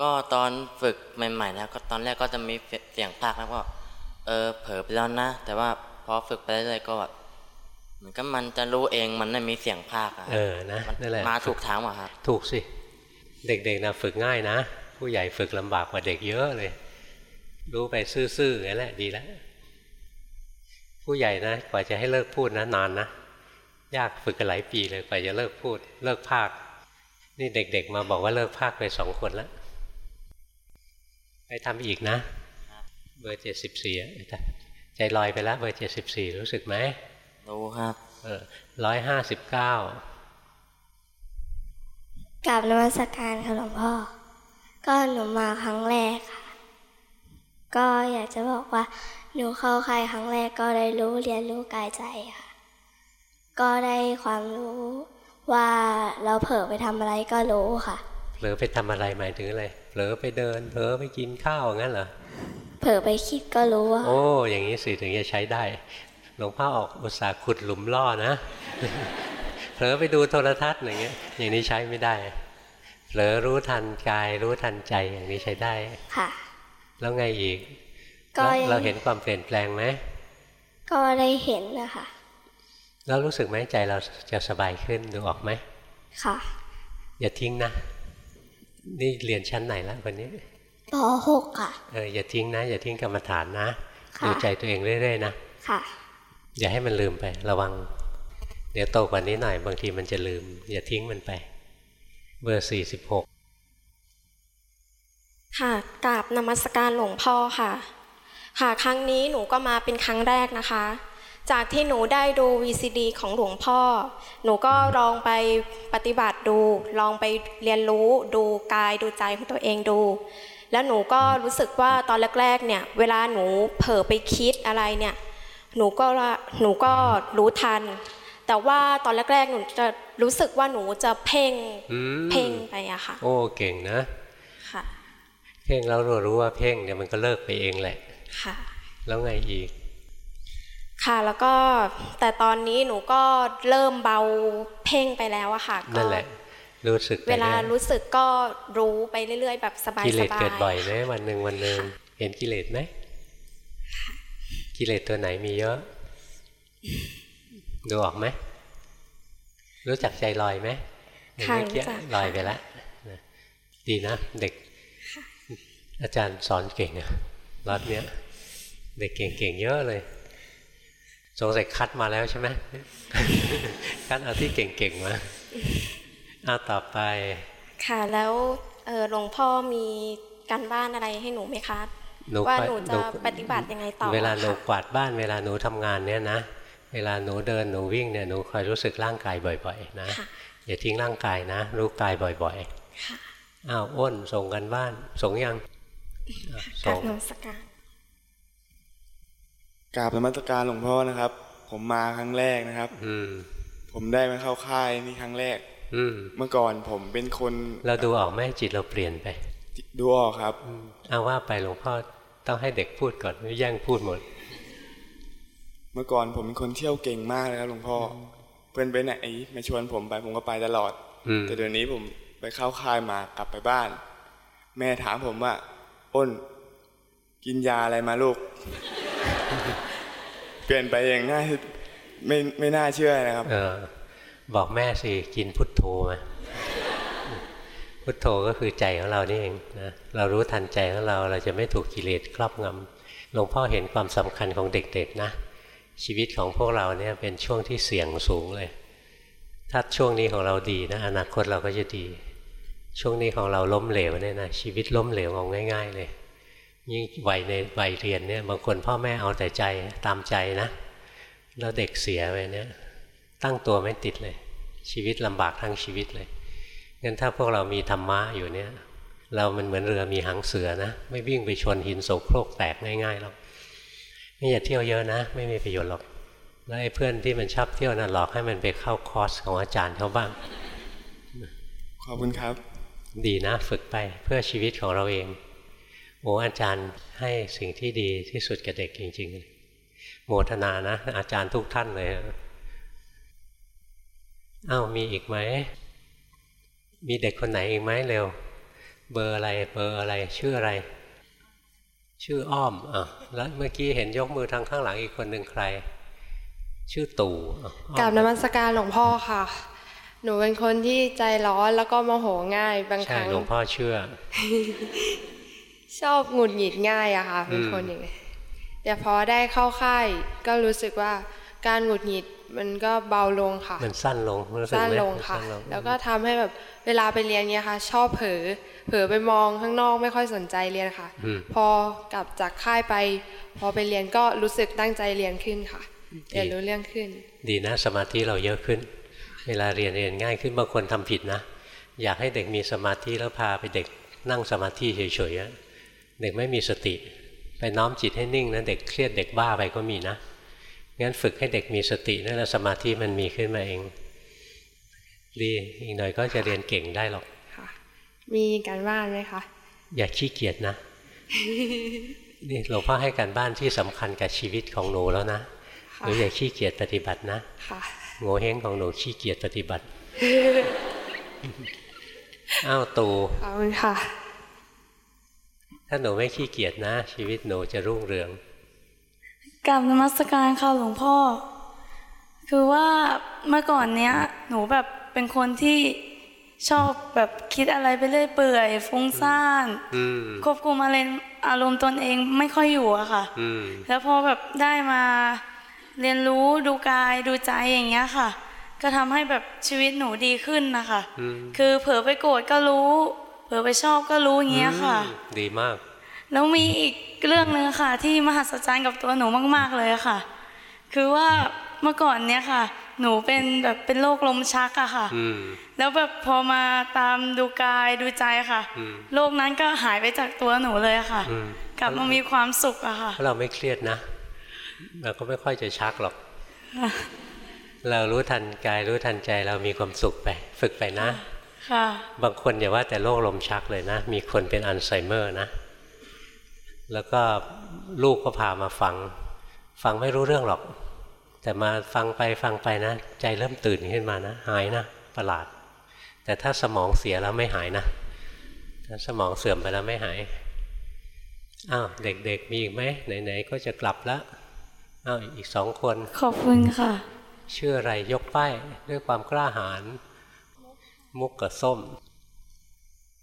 ก็ตอนฝึกใหม่ๆนะก็ตอนแรกก็จะมีเสียงภาคแล้วก็ เออเผลอไปแล้วนะ แต่ว่าพอฝึกไปเรื่อยๆก็แบบเหมือนกับมันจะรู้เองมันไม่มีเสียงภาคอะเออนะนั่นแหละมาถูกทางว่ะครับถูกสิ เด็กๆนะฝึกง่ายนะ ผู้ใหญ่ฝึกลำบากกว่าเด็กเยอะเลย รู้ไปซื่อๆนั่นแหละดีแล้วผู้ใหญ่นะกว่าจะให้เลิกพูดนะนานนะยากฝึกกันหลายปีเลยกว่าจะเลิกพูด เลิกภาค นี่เด็ก ๆ มาบอกว่าเลิกภาคไปสองคนแล้ว ไปทำอีกนะ เบอร์เจ็ดสิบสี่ใจลอยไปแล้วเบอร์เจ็ดสิบสี่รู้สึกไหมรู้ครับร้อยห้าสิบเก้ากับนวัตการค่ะหลวงพ่อ ก็หนูมาครั้งแรกค่ะ ก็อยากจะบอกว่าหนูเข้าค่ายครั้งแรกก็ได้รู้เรียนรู้กายใจค่ะ ก็ได้ความรู้ว่าเราเผลอไปทำอะไรก็รู้ค่ะ เผลอไปทำอะไรหมายถึงอะไรเผลอไปเดิน เผลอไปกินข้าวงั้นเหรอเผลอไปคิดก็รู้ว่า โอ้อย่างนี้สิถึงจะใช้ได้หลวงพ่อออกอุตส่าห์ขุดหลุมล่อนะเผลอไปดูโทรทัศน์อย่างเงี้ย อย่างนี้ใช้ไม่ได้เผลอรู้ทันกายรู้ทันใจอย่างนี้ใช้ได้ค่ะ แล้วไงอีกก็เราเห็นความเปลี่ยนแปลงไหมก็ได้เห็นนะคะแล้วรู้สึกไหมใจเราจะสบายขึ้นดูออกไหมค่ะ อย่าทิ้งนะ นี่เรียนชั้นไหนแล้ววันนี้ปหกค่ะ เอออย่าทิ้งนะ อย่าทิ้งกรรมฐานนะดูใจตัวเองเรื่อยๆนะ ค่ะ อย่าให้มันลืมไประวัง เดี๋ยวโตกว่านี้หน่อยบางทีมันจะลืม อย่าทิ้งมันไป เบอร์สี่สิบหกค่ะกราบนมัสการหลวงพ่อค่ะ ค่ะ ครั้งนี้หนูก็มาเป็นครั้งแรกนะคะ จากที่หนูได้ดู VCD ของหลวงพ่อ หนูก็ลองไปปฏิบัติดู ลองไปเรียนรู้ดูกายดูใจของตัวเองดู แล้วหนูก็รู้สึกว่าตอนแรกๆ เนี่ย เวลาหนูเผลอไปคิดอะไรเนี่ย หนูก็หนูก็รู้ทัน แต่ว่าตอนแรกๆ หนูจะรู้สึกว่าหนูจะเพ่งเพ่งไปอะค่ะ โอ้เก่งนะเพ่งแล้วเรารู้ว่าเพ่งเนี่ยมันก็เลิกไปเองแหละ ค่ะ แล้วไงอีก ค่ะแล้วก็แต่ตอนนี้หนูก็เริ่มเบาเพ่งไปแล้วอะค่ะนั่นแหละรู้สึกเวลารู้สึกก็รู้ไปเรื่อย ๆ แบบสบายๆกิเลสเกิดบ่อยไหมวันหนึ่งวันหนึ่งเห็นกิเลสไหมกิเลสตัวไหนมีเยอะ ดูออกไหมรู้จักใจลอยไหมค่ะลอยไปแล้วดีนะเด็ก อาจารย์สอนเก่งอะรัดเนี้ยเด็กเก่งๆเยอะเลย สงสัยคัดมาแล้วใช่ไหมคัดเอาที่เก่งๆมาเอาต่อไป ค่ะแล้วหลวงพ่อมีการบ้านอะไรให้หนูไหมคะว่าหนูจะปฏิบัติยังไงต่อเวลาหนูกวาดบ้านเวลาหนูทำงานเนี่ยนะเวลาหนูเดินหนูวิ่งเนี่ยหนูคอยรู้สึกร่างกายบ่อย ๆ นะอย่าทิ้งร่างกายนะ รู้กายบ่อยๆอ้าวอ้นส่งกันบ้านส่งยังกราบนมัสการ กราบนมัสการหลวงพ่อนะครับ ผมมาครั้งแรกนะครับ อืผมได้มาเข้าค่ายนี่ครั้งแรก อืเมื่อก่อนผมเป็นคน เราดูออกไหมจิตเราเปลี่ยนไป ดูออกครับเอาว่าไปหลวงพ่อต้องให้เด็กพูดก่อนไม่แย่งพูดหมด เมื่อก่อนผมเป็นคนเที่ยวเก่งมากเลยครับหลวงพ่อเพื่อนไปไหนมาชวนผมไปผมก็ไปตลอดแต่เดี๋ยวนี้ผมไปเข้าค่ายมากลับไปบ้าน แม่ถามผมว่า อ้น กินยาอะไรมาลูก เปลี่ยนไปอย่างง่ายไม่ไม่น่าเชื่อนะครับ เออ บอกแม่สิกินพุทโธมพุทโธก็คือใจของเรานี่เองนะเรารู้ทันใจของเราเราจะไม่ถูกกิเลสครอบงำหลวงพ่อเห็นความสำคัญของเด็กๆนะ ชีวิตของพวกเราเนี่ยเป็นช่วงที่เสี่ยงสูงเลย ถ้าช่วงนี้ของเราดีนะอนาคตเราก็จะดี ช่วงนี้ของเราล้มเหลวเนี่ยนะชีวิตล้มเหลวเอาง่าย ๆ เลย ยิ่งวัยในวัยเรียนเนี่ยบางคนพ่อแม่เอาแต่ใจตามใจนะ แล้วเด็กเสียไปเนี่ยตั้งตัวไม่ติดเลย ชีวิตลำบากทั้งชีวิตเลยงั้นถ้าพวกเรามีธรรมะอยู่เนี่ย เรามันเหมือนเรือมีหางเสือนะ ไม่วิ่งไปชนหินโศกโครกแตกง่ายๆหรอกไม่อย่าเที่ยวเยอะนะ ไม่มีประโยชน์หรอกแล้วไอ้เพื่อนที่มันชอบเที่ยวนะ่ะหลอกให้มันไปเข้าคอร์สของอาจารย์เขาบ้าง ขอบคุณครับ ดีนะ ฝึกไปเพื่อชีวิตของเราเอง โอ้อาจารย์ให้สิ่งที่ดีที่สุดกับเด็กจริงๆ โมทนานะ อาจารย์ทุกท่านเลยอ้าวมีอีกไหม มีเด็กคนไหนอีกไหมเร็ว เบอร์อะไร เบอร์อะไร ชื่ออะไร ชื่ออ้อมอะแล้วเมื่อกี้เห็นยกมือทางข้างหลังอีกคนหนึ่งใคร ชื่อตู่กราบนมัสการหลวงพ่อค่ะ หนูเป็นคนที่ใจร้อนแล้วก็โมโหง่ายบางครั้งใช่หลวงพ่อเชื่อ ชอบหงุดหงิดง่ายอะค่ะเป็นคนอย่างนี้แต่พอได้เข้าค่ายก็รู้สึกว่าการหงุดหงิดมันก็เบาลงค่ะ มันสั้นลงสั้นลงค่ะ แล้วก็ทำให้แบบเวลาไปเรียนเนี้ยค่ะ ชอบเผลอเผลอไปมองข้างนอกไม่ค่อยสนใจเรียนค่ะ พอกลับจากค่ายไป พอไปเรียนก็รู้สึกตั้งใจเรียนขึ้นค่ะเรียนรู้เรื่องขึ้น ดีนะสมาธิเราเยอะขึ้น เวลาเรียนเรียนง่ายขึ้นบางคนทำผิดนะ อยากให้เด็กมีสมาธิแล้วพาไปเด็กนั่งสมาธิเฉยๆ เด็กไม่มีสติ ไปน้อมจิตให้นิ่งนะเด็กเครียดเด็กบ้าไปก็มีนะงั้นฝึกให้เด็กมีสตินั่นแหละสมาธิมันมีขึ้นมาเอง ดีอีกหน่อยก็จะเรียนเก่งได้หรอกมีการบ้านไหมคะ อย่าขี้เกียจนะนี่หลวงพ่อให้การบ้านที่สำคัญกับชีวิตของหนูแล้วนะหนูอย่าขี้เกียจปฏิบัตินะโง่เฮงของหนูขี้เกียจปฏิบัติอ้าวตูขอบคุณค่ะ ถ้าหนูไม่ขี้เกียจนะ ชีวิตหนูจะรุ่งเรืองกลับนมัสการค่ะหลวงพ่อ คือว่าเมื่อก่อนเนี้ย หนูแบบเป็นคนที่ชอบแบบคิดอะไรไปเรื่อยเปื่อยฟุ้งซ่านควบคุมอะไรอารมณ์ตนเองไม่ค่อยอยู่อะค่ะแล้วพอแบบได้มาเรียนรู้ดูกายดูใจอย่างเงี้ยค่ะ ก็ทำให้แบบชีวิตหนูดีขึ้นนะคะ คือเผลอไปโกรธก็รู้ เผลอไปชอบก็รู้อย่างเงี้ยค่ะ ดีมาก แล้วมีอีกเรื่องหนึ่งค่ะ ที่มหัศจรรย์กับตัวหนูมาก ๆเลยค่ะ คือว่าเมื่อก่อนเนี้ยค่ะ หนูเป็นแบบเป็นโรคลมชักอะค่ะแล้วแบบพอมาตามดูกายดูใจค่ะโรคนั้นก็หายไปจากตัวหนูเลยค่ะ กลับมามีความสุขอะค่ะเราไม่เครียดนะเราก็ไม่ค่อยจะชักหรอกเรารู้ทันกายรู้ทันใจเรามีความสุขไป ฝึกไปนะ บางคนอย่าว่าแต่โรคลมชักเลยนะ มีคนเป็นอัลไซเมอร์นะ แล้วก็ลูกก็พามาฟัง ฟังไม่รู้เรื่องหรอก แต่มาฟังไปฟังไปนะ ใจเริ่มตื่นขึ้นมานะ หายนะ ประหลาด แต่ถ้าสมองเสียแล้วไม่หายนะ ถ้าสมองเสื่อมไปแล้วไม่หายอ้าวเด็กๆมีอีกไหมไหนๆก็จะกลับแล้วอ้าวอีกสองคน ขอบคุณค่ะ ชื่ออะไรยกป้ายด้วยความกล้าหาญ มุกกับส้ม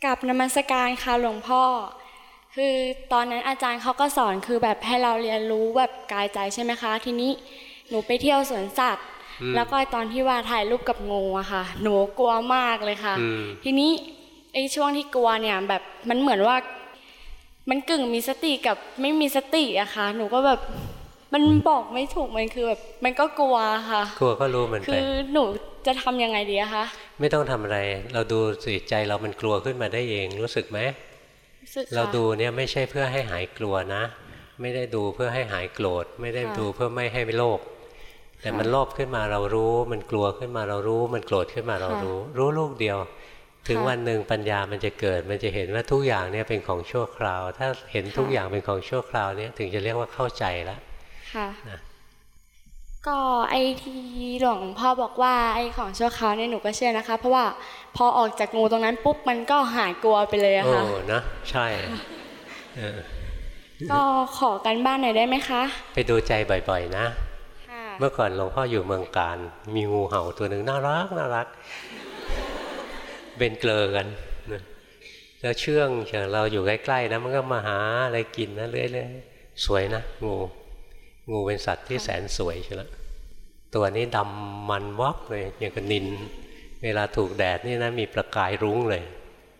กับนมัสการค่ะหลวงพ่อ คือตอนนั้นอาจารย์เขาก็สอนคือแบบให้เราเรียนรู้แบบกายใจใช่ไหมคะ ทีนี้หนูไปเที่ยวสวนสัตว์ แล้วก็ตอนที่ว่าถ่ายรูปกับงูอะค่ะ หนูกลัวมากเลยค่ะ ทีนี้ไอ้ช่วงที่กลัวเนี่ยแบบมันเหมือนว่า มันกึ่งมีสติกับไม่มีสติอะค่ะ หนูก็แบบ มันบอกไม่ถูกมันคือแบบมันก็กลัวค่ะ กลัวก็รู้มันไปคือหนูจะทำยังไงดีอะคะไม่ต้องทำอะไร เราดูสิใจเรามันกลัวขึ้นมาได้เองรู้สึกไหมเราดูเนี่ยไม่ใช่เพื่อให้หายกลัวนะ ไม่ได้ดูเพื่อให้หายโกรธ ไม่ได้ดูเพื่อไม่ให้โลภแต่มันโลภขึ้นมาเรารู้ มันกลัวขึ้นมาเรารู้ มันโกรธขึ้นมาเรารู้ รู้ลูกเดียว ถึงวันหนึ่งปัญญามันจะเกิด มันจะเห็นว่าทุกอย่างเนี่ยเป็นของชั่วคราว ถ้าเห็นทุกอย่างเป็นของชั่วคราวเนี่ยถึงจะเรียกว่าเข้าใจแล้ว ค่ะก็ไอที่หลวงพ่อบอกว่าไอของชั่วคราวเนี่ยหนูก็เชื่อนะคะ เพราะว่าพอออกจากงูตรงนั้นปุ๊บมันก็หายกลัวไปเลยอะค่ะโอ้นะใช่ก็ขอกันบ้านหน่อยได้ไหมคะ ไปดูใจบ่อยๆ นะเมื่อก่อนหลวงพ่ออยู่เมืองการ มีงูเห่าตัวหนึ่งน่ารักน่ารัก เป็นเกลือกันแล้วเชื่องเฉยเราอยู่ใกล้ๆนะมันก็มาหาอะไรกินนะเรื่อยๆสวยนะงู งูเป็นสัตว์ที่แสนสวยใช่ไหมตัวนี้ดำมันวับเลยอย่างกับนิน เวลาถูกแดดนี่นะมีประกายรุ้งเลย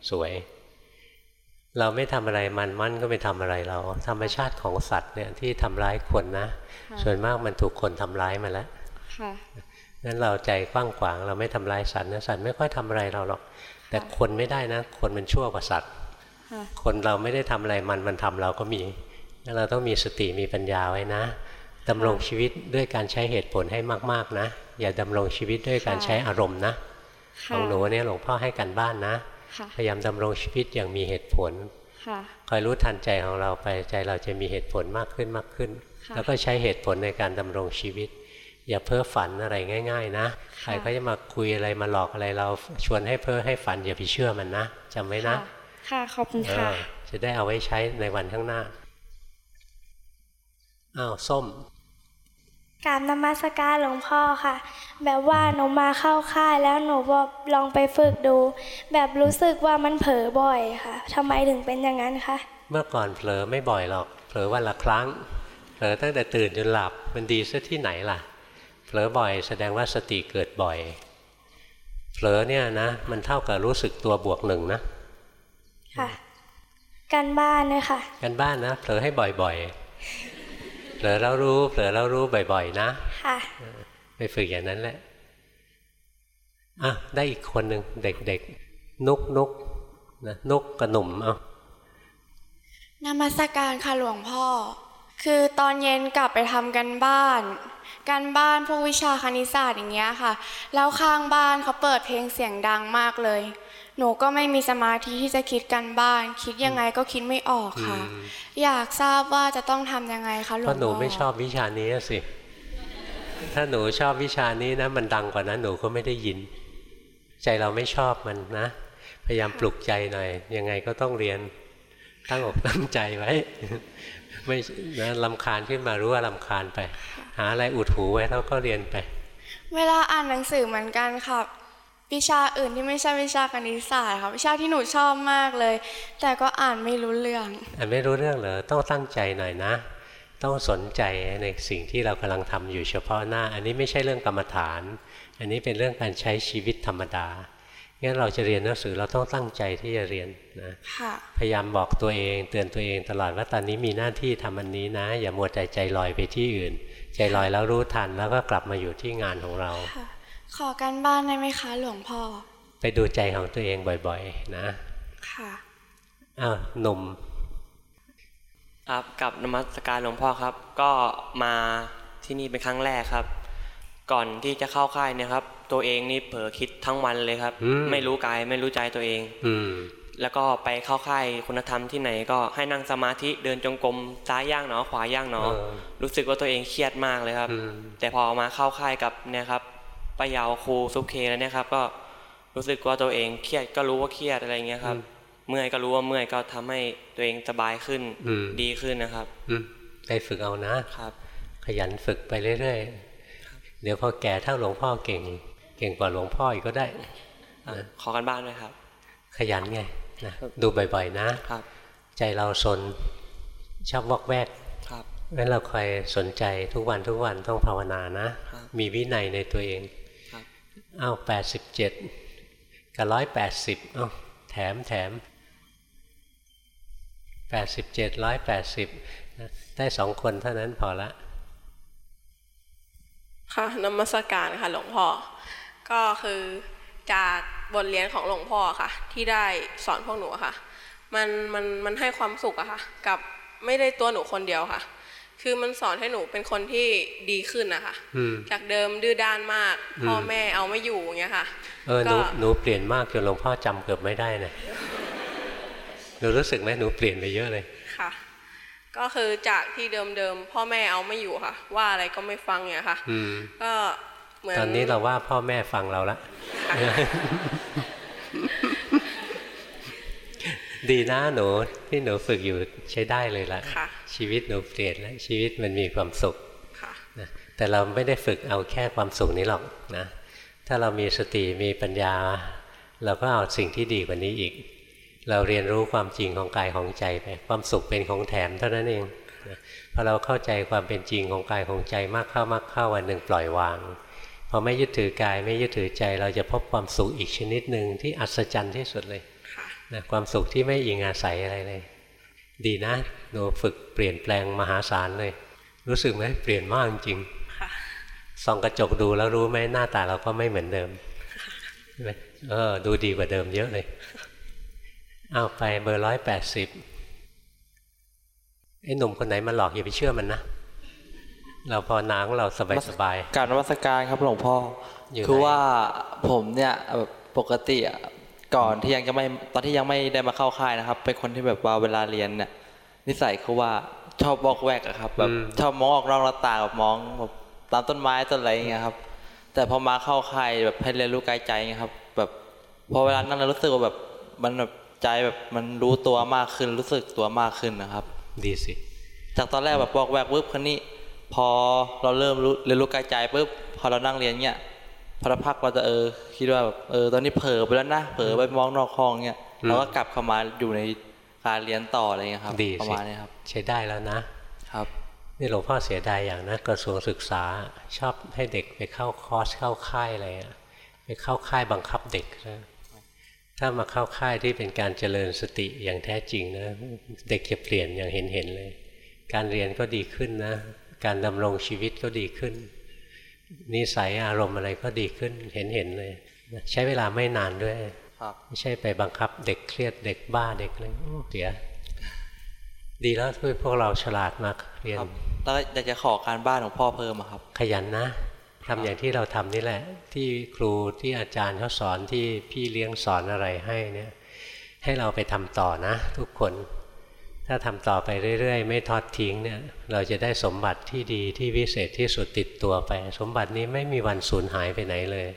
สวย เราไม่ทำอะไรมันมันก็ไม่ทำอะไรเรา ธรรมชาติของสัตว์เนี่ยที่ทำร้ายคนนะ ส่วนมากมันถูกคนทำร้ายมาแล้วนั้นเราใจกว้างขวางเราไม่ทำร้ายสัตว์นะสัตว์ไม่ค่อยทำอะไรเราหรอก แต่คนไม่ได้นะ คนมันชั่วกว่าสัตว์คนเราไม่ได้ทำอะไรมันมันทำเราก็มีเราต้องมีสติมีปัญญาไว้นะ ดำรงชีวิตด้วยการใช้เหตุผลให้มาก ๆนะ อย่าดำรงชีวิตด้วยการใช้อารมณ์นะของหนูเนี่ยหลวงพ่อให้กันบ้านนะพยายามดำรงชีวิตอย่างมีเหตุผลคอยรู้ทันใจของเราไปใจเราจะมีเหตุผลมากขึ้นมากขึ้น แล้วก็ใช้เหตุผลในการดำรงชีวิต อย่าเพ้อฝันอะไรง่าย ๆ นะ ใครก็จะมาคุยอะไรมาหลอกอะไรเราชวนให้เพ้อให้ฝันอย่าไปเชื่อมันนะจำไว้นะ ค่ะขอบคุณค่ะจะได้เอาไว้ใช้ในวันข้างหน้า อ้าวส้มกราบนมัสการหลวงพ่อค่ะ แบบว่าหนูมาเข้าค่ายแล้วหนูบอกลองไปฝึกดู แบบรู้สึกว่ามันเผลอบ่อยค่ะทำไมถึงเป็นอย่างนั้นคะเมื่อก่อนเผลอไม่บ่อยหรอกเผลอวันละครั้งเผลอตั้งแต่ตื่นจนหลับมันดีซะที่ไหนล่ะเผลอบ่อยแสดงว่าสติเกิดบ่อยเผลอเนี่ยนะ มันเท่ากับรู้สึกตัวบวกหนึ่งนะค่ะการบ้านนะค่ะการบ้านนะเผลอให้บ่อยๆ ผลอแล้วรู้เผลอแล้วรู้บ่อยๆนะ ค่ะ ไปฝึกอย่างนั้นแหละอะได้อีกคนหนึ่งเด็กๆ นุกนุกนะนุกกระหนุ่มเอานมัสการค่ะหลวงพ่อ คือตอนเย็นกลับไปทำกันบ้านการบ้านพวกวิชาคณิตศาสตร์อย่างเงี้ยค่ะ แล้วข้างบ้านเขาเปิดเพลงเสียงดังมากเลย หนูก็ไม่มีสมาธิที่จะคิดกันบ้าน คิดยังไงก็คิดไม่ออกค่ะ อยากทราบว่าจะต้องทำยังไงคะหลวงพ่อเพราะหนูไม่ชอบวิชานี้สิ ถ้าหนูชอบวิชานี้นะ มันดังกว่านั้นหนูก็ไม่ได้ยิน ใจเราไม่ชอบมันนะ พยายามปลุกใจหน่อย ยังไงก็ต้องเรียนตั้งอกตั้งใจไว้ ไม่นะลำคาญขึ้นมารู้ว่าลำคาญไป หาอะไรอุดหูไว้แล้วก็เรียนไป เวลาอ่านหนังสือเหมือนกันค่ะ วิชาอื่นที่ไม่ใช่วิชาคณิตศาสตร์ค่ะวิชาที่หนูชอบมากเลย แต่ก็อ่านไม่รู้เรื่อง อ่านไม่รู้เรื่องเหรอต้องตั้งใจหน่อยนะ ต้องสนใจในสิ่งที่เรากำลังทำอยู่เฉพาะหน้า อันนี้ไม่ใช่เรื่องกรรมฐาน อันนี้เป็นเรื่องการใช้ชีวิตธรรมดางั้นเราจะเรียนหนังสือเราต้องตั้งใจที่จะเรียนนะพยายามบอกตัวเอง เตือนตัวเองตลอดว่าตอนนี้มีหน้าที่ทำอันนี้นะ อย่ามัวใจใจลอยไปที่อื่น ใจลอยแล้วรู้ทันแล้วก็กลับมาอยู่ที่งานของเรา ขอการบ้านได้ไหมคะ หลวงพ่อ ไปดูใจของตัวเองบ่อยๆ นะ ค่ะอ้าวหนุ่มครับกับนมัสการหลวงพ่อครับ ก็มาที่นี่เป็นครั้งแรกครับ ก่อนที่จะเข้าค่ายเนี่ยครับ ตัวเองนี่เผลอคิดทั้งวันเลยครับ ไม่รู้กายไม่รู้ใจตัวเอง อืแล้วก็ไปเข้าค่ายคุณธรรมที่ไหนก็ให้นั่งสมาธิเดินจงกรมซ้ายย่างหนอขวาย่างหนอ รู้สึกว่าตัวเองเครียดมากเลยครับ แต่พอมาเข้าค่ายกับเนี่ยครับ ป้ายาวครูซุปเคแล้วเนี่ยครับ ก็รู้สึกว่าตัวเองเครียดก็รู้ว่าเครียดอะไรเงี้ยครับ เมื่อยก็รู้ว่าเมื่อยก็ทำให้ตัวเองสบายขึ้นดีขึ้นนะครับได้ฝึกเอานะครับ ขยันฝึกไปเรื่อยๆเดี๋ยวพอแก่เท่าหลวงพ่อเก่ง เก่งกว่าหลวงพ่ออีกก็ได้ขอกันบ้านไหมครับ ขยันไงนะดูบ่อยๆนะครับ ใจเราสนชอบวอกแวกครับงั้นเราคอยสนใจทุกวันทุกวันต้องภาวนานะ มีวินัยในตัวเอง อ้าวแปดสิบเจ็ดกับร้อยแปดสิบอ้าแถมแถมแปดสิบเจ็ดร้อยแปดสิบได้สองคนเท่านั้นพอละ ค่ะนมัสการค่ะหลวงพ่อ ก็คือจากบทเรียนของหลวงพ่อค่ะ ที่ได้สอนพวกหนูค่ะ มันมันมันให้ความสุขอะค่ะ กับไม่ได้ตัวหนูคนเดียวค่ะ คือมันสอนให้หนูเป็นคนที่ดีขึ้นนะคะจากเดิมดื้อด้านมากพ่อแม่เอาไม่อยู่อย่างเงี้ยค่ะเออหนูหนูเปลี่ยนมากจนหลวงพ่อจำเกือบไม่ได้นะหนูรู้สึกไหมหนูเปลี่ยนไปเยอะเลยค่ะ ก็คือจากที่เดิมๆพ่อแม่เอาไม่อยู่ค่ะ ว่าอะไรก็ไม่ฟังเนี่ยค่ะก็เหมือนตอนนี้เราว่าพ่อแม่ฟังเราละดีนะหนูที่หนูฝึกอยู่ใช้ได้เลยละ ชีวิตหนูเปลี่ยนแล้วชีวิตมันมีความสุขนะแต่เราไม่ได้ฝึกเอาแค่ความสุขนี้หรอกนะถ้าเรามีสติมีปัญญา เราก็เอาสิ่งที่ดีกว่านี้อีก เราเรียนรู้ความจริงของกายของใจไปความสุขเป็นของแถมเท่านั้นเองพอเราเข้าใจความเป็นจริงของกายของใจมากเข้ามากเข้าวันหนึ่งปล่อยวางพอไม่ยึดถือกายไม่ยึดถือใจ เราจะพบความสุขอีกชนิดหนึ่งที่อัศจรรย์ที่สุดเลยนะความสุขที่ไม่อิงอาศัยอะไรเลย ดีนะหนูฝึกเปลี่ยนแปลงมหาศาลเลย รู้สึกไหมเปลี่ยนมากจริงส่องกระจกดูแล้วรู้ไหมหน้าตาเราก็ไม่เหมือนเดิมเออ ดูดีกว่าเดิมเยอะเลยเอาไปเบอร์ร้อยแปดสิบไอ้หนุ่มคนไหนมาหลอกอย่าไปเชื่อมันนะเราพอนาของเราสบายสบายการนวัตการครับหลวงพ่อ คือว่าผมเนี่ยแบบปกติ ก่อนที่ยังจะไม่ตอนที่ยังไม่ได้มาเข้าค่ายนะครับ เป็นคนที่แบบว่าเวลาเรียนเนี่ยนิสัยคือว่าชอบบอกแวกอะครับแบบชอบมองออกนอกหน้าต่างแบบมองแบบตามต้นไม้ต้นอะไรอย่างเงี้ยครับ แต่พอมาเข้าค่ายแบบให้เรียนรู้กายใจครับ แบบพอเวลานั่งแล้วรู้สึกว่าแบบมันแบบใจแบบมันรู้ตัวมากขึ้นรู้สึกตัวมากขึ้นนะครับ ดีสิจากตอนแรกแบบบอกแวกปุ๊บคันนี้ พอเราเริ่มรู้เรียนรู้กายใจปุ๊บพอเรานั่งเรียนเนี้ย พอพักเราจะเออ คิดว่าแบบเออตอนนี้เผลอไปแล้วนะเผลอไปมองนอกห้องเนี้ยเราก็กลับเข้ามาอยู่ในการเรียนต่ออะไรเงี้ยครับดีประมาณนี้ครับใช้ได้แล้วนะครับนี่หลวงพ่อเสียดายอย่างนะกระทรวงศึกษาชอบให้เด็กไปเข้าคอร์สเข้าค่ายอะไรไปเข้าค่ายบังคับเด็กนะถ้ามาเข้าค่ายที่เป็นการเจริญสติอย่างแท้จริงนะเด็กจะเปลี่ยนอย่างเห็นเห็นเลย การเรียนก็ดีขึ้นนะ การดำรงชีวิตก็ดีขึ้น นิสัยอารมณ์อะไรก็ดีขึ้นเห็นเห็นเลยใช้เวลาไม่นานด้วยไม่ใช่ไปบังคับเด็กเครียดเด็กบ้าเด็กอะไรเสียดีแล้วที่พวกเราฉลาดมากเรียนแล้วอยากจะขอการบ้านของพ่อเพิ่มครับ ขยันนะทำอย่างที่เราทำนี่แหละ ที่ครูที่อาจารย์เขาสอนที่พี่เลี้ยงสอนอะไรให้เนี่ย ให้เราไปทำต่อนะ ทุกคน ถ้าทำต่อไปเรื่อย ๆ ไม่ทอดทิ้งเนี่ยเราจะได้สมบัติที่ดีที่วิเศษที่สุดติดตัวไป สมบัตินี้ไม่มีวันสูญหายไปไหนเลย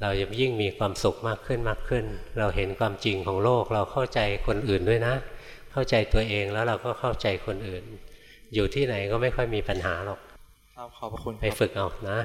เราจะยิ่งมีความสุขมากขึ้นมากขึ้น เราเห็นความจริงของโลก เราเข้าใจคนอื่นด้วยนะ เข้าใจตัวเองแล้วเราก็เข้าใจคนอื่น อยู่ที่ไหนก็ไม่ค่อยมีปัญหาหรอกขอบคุณไปฝึกเอานะ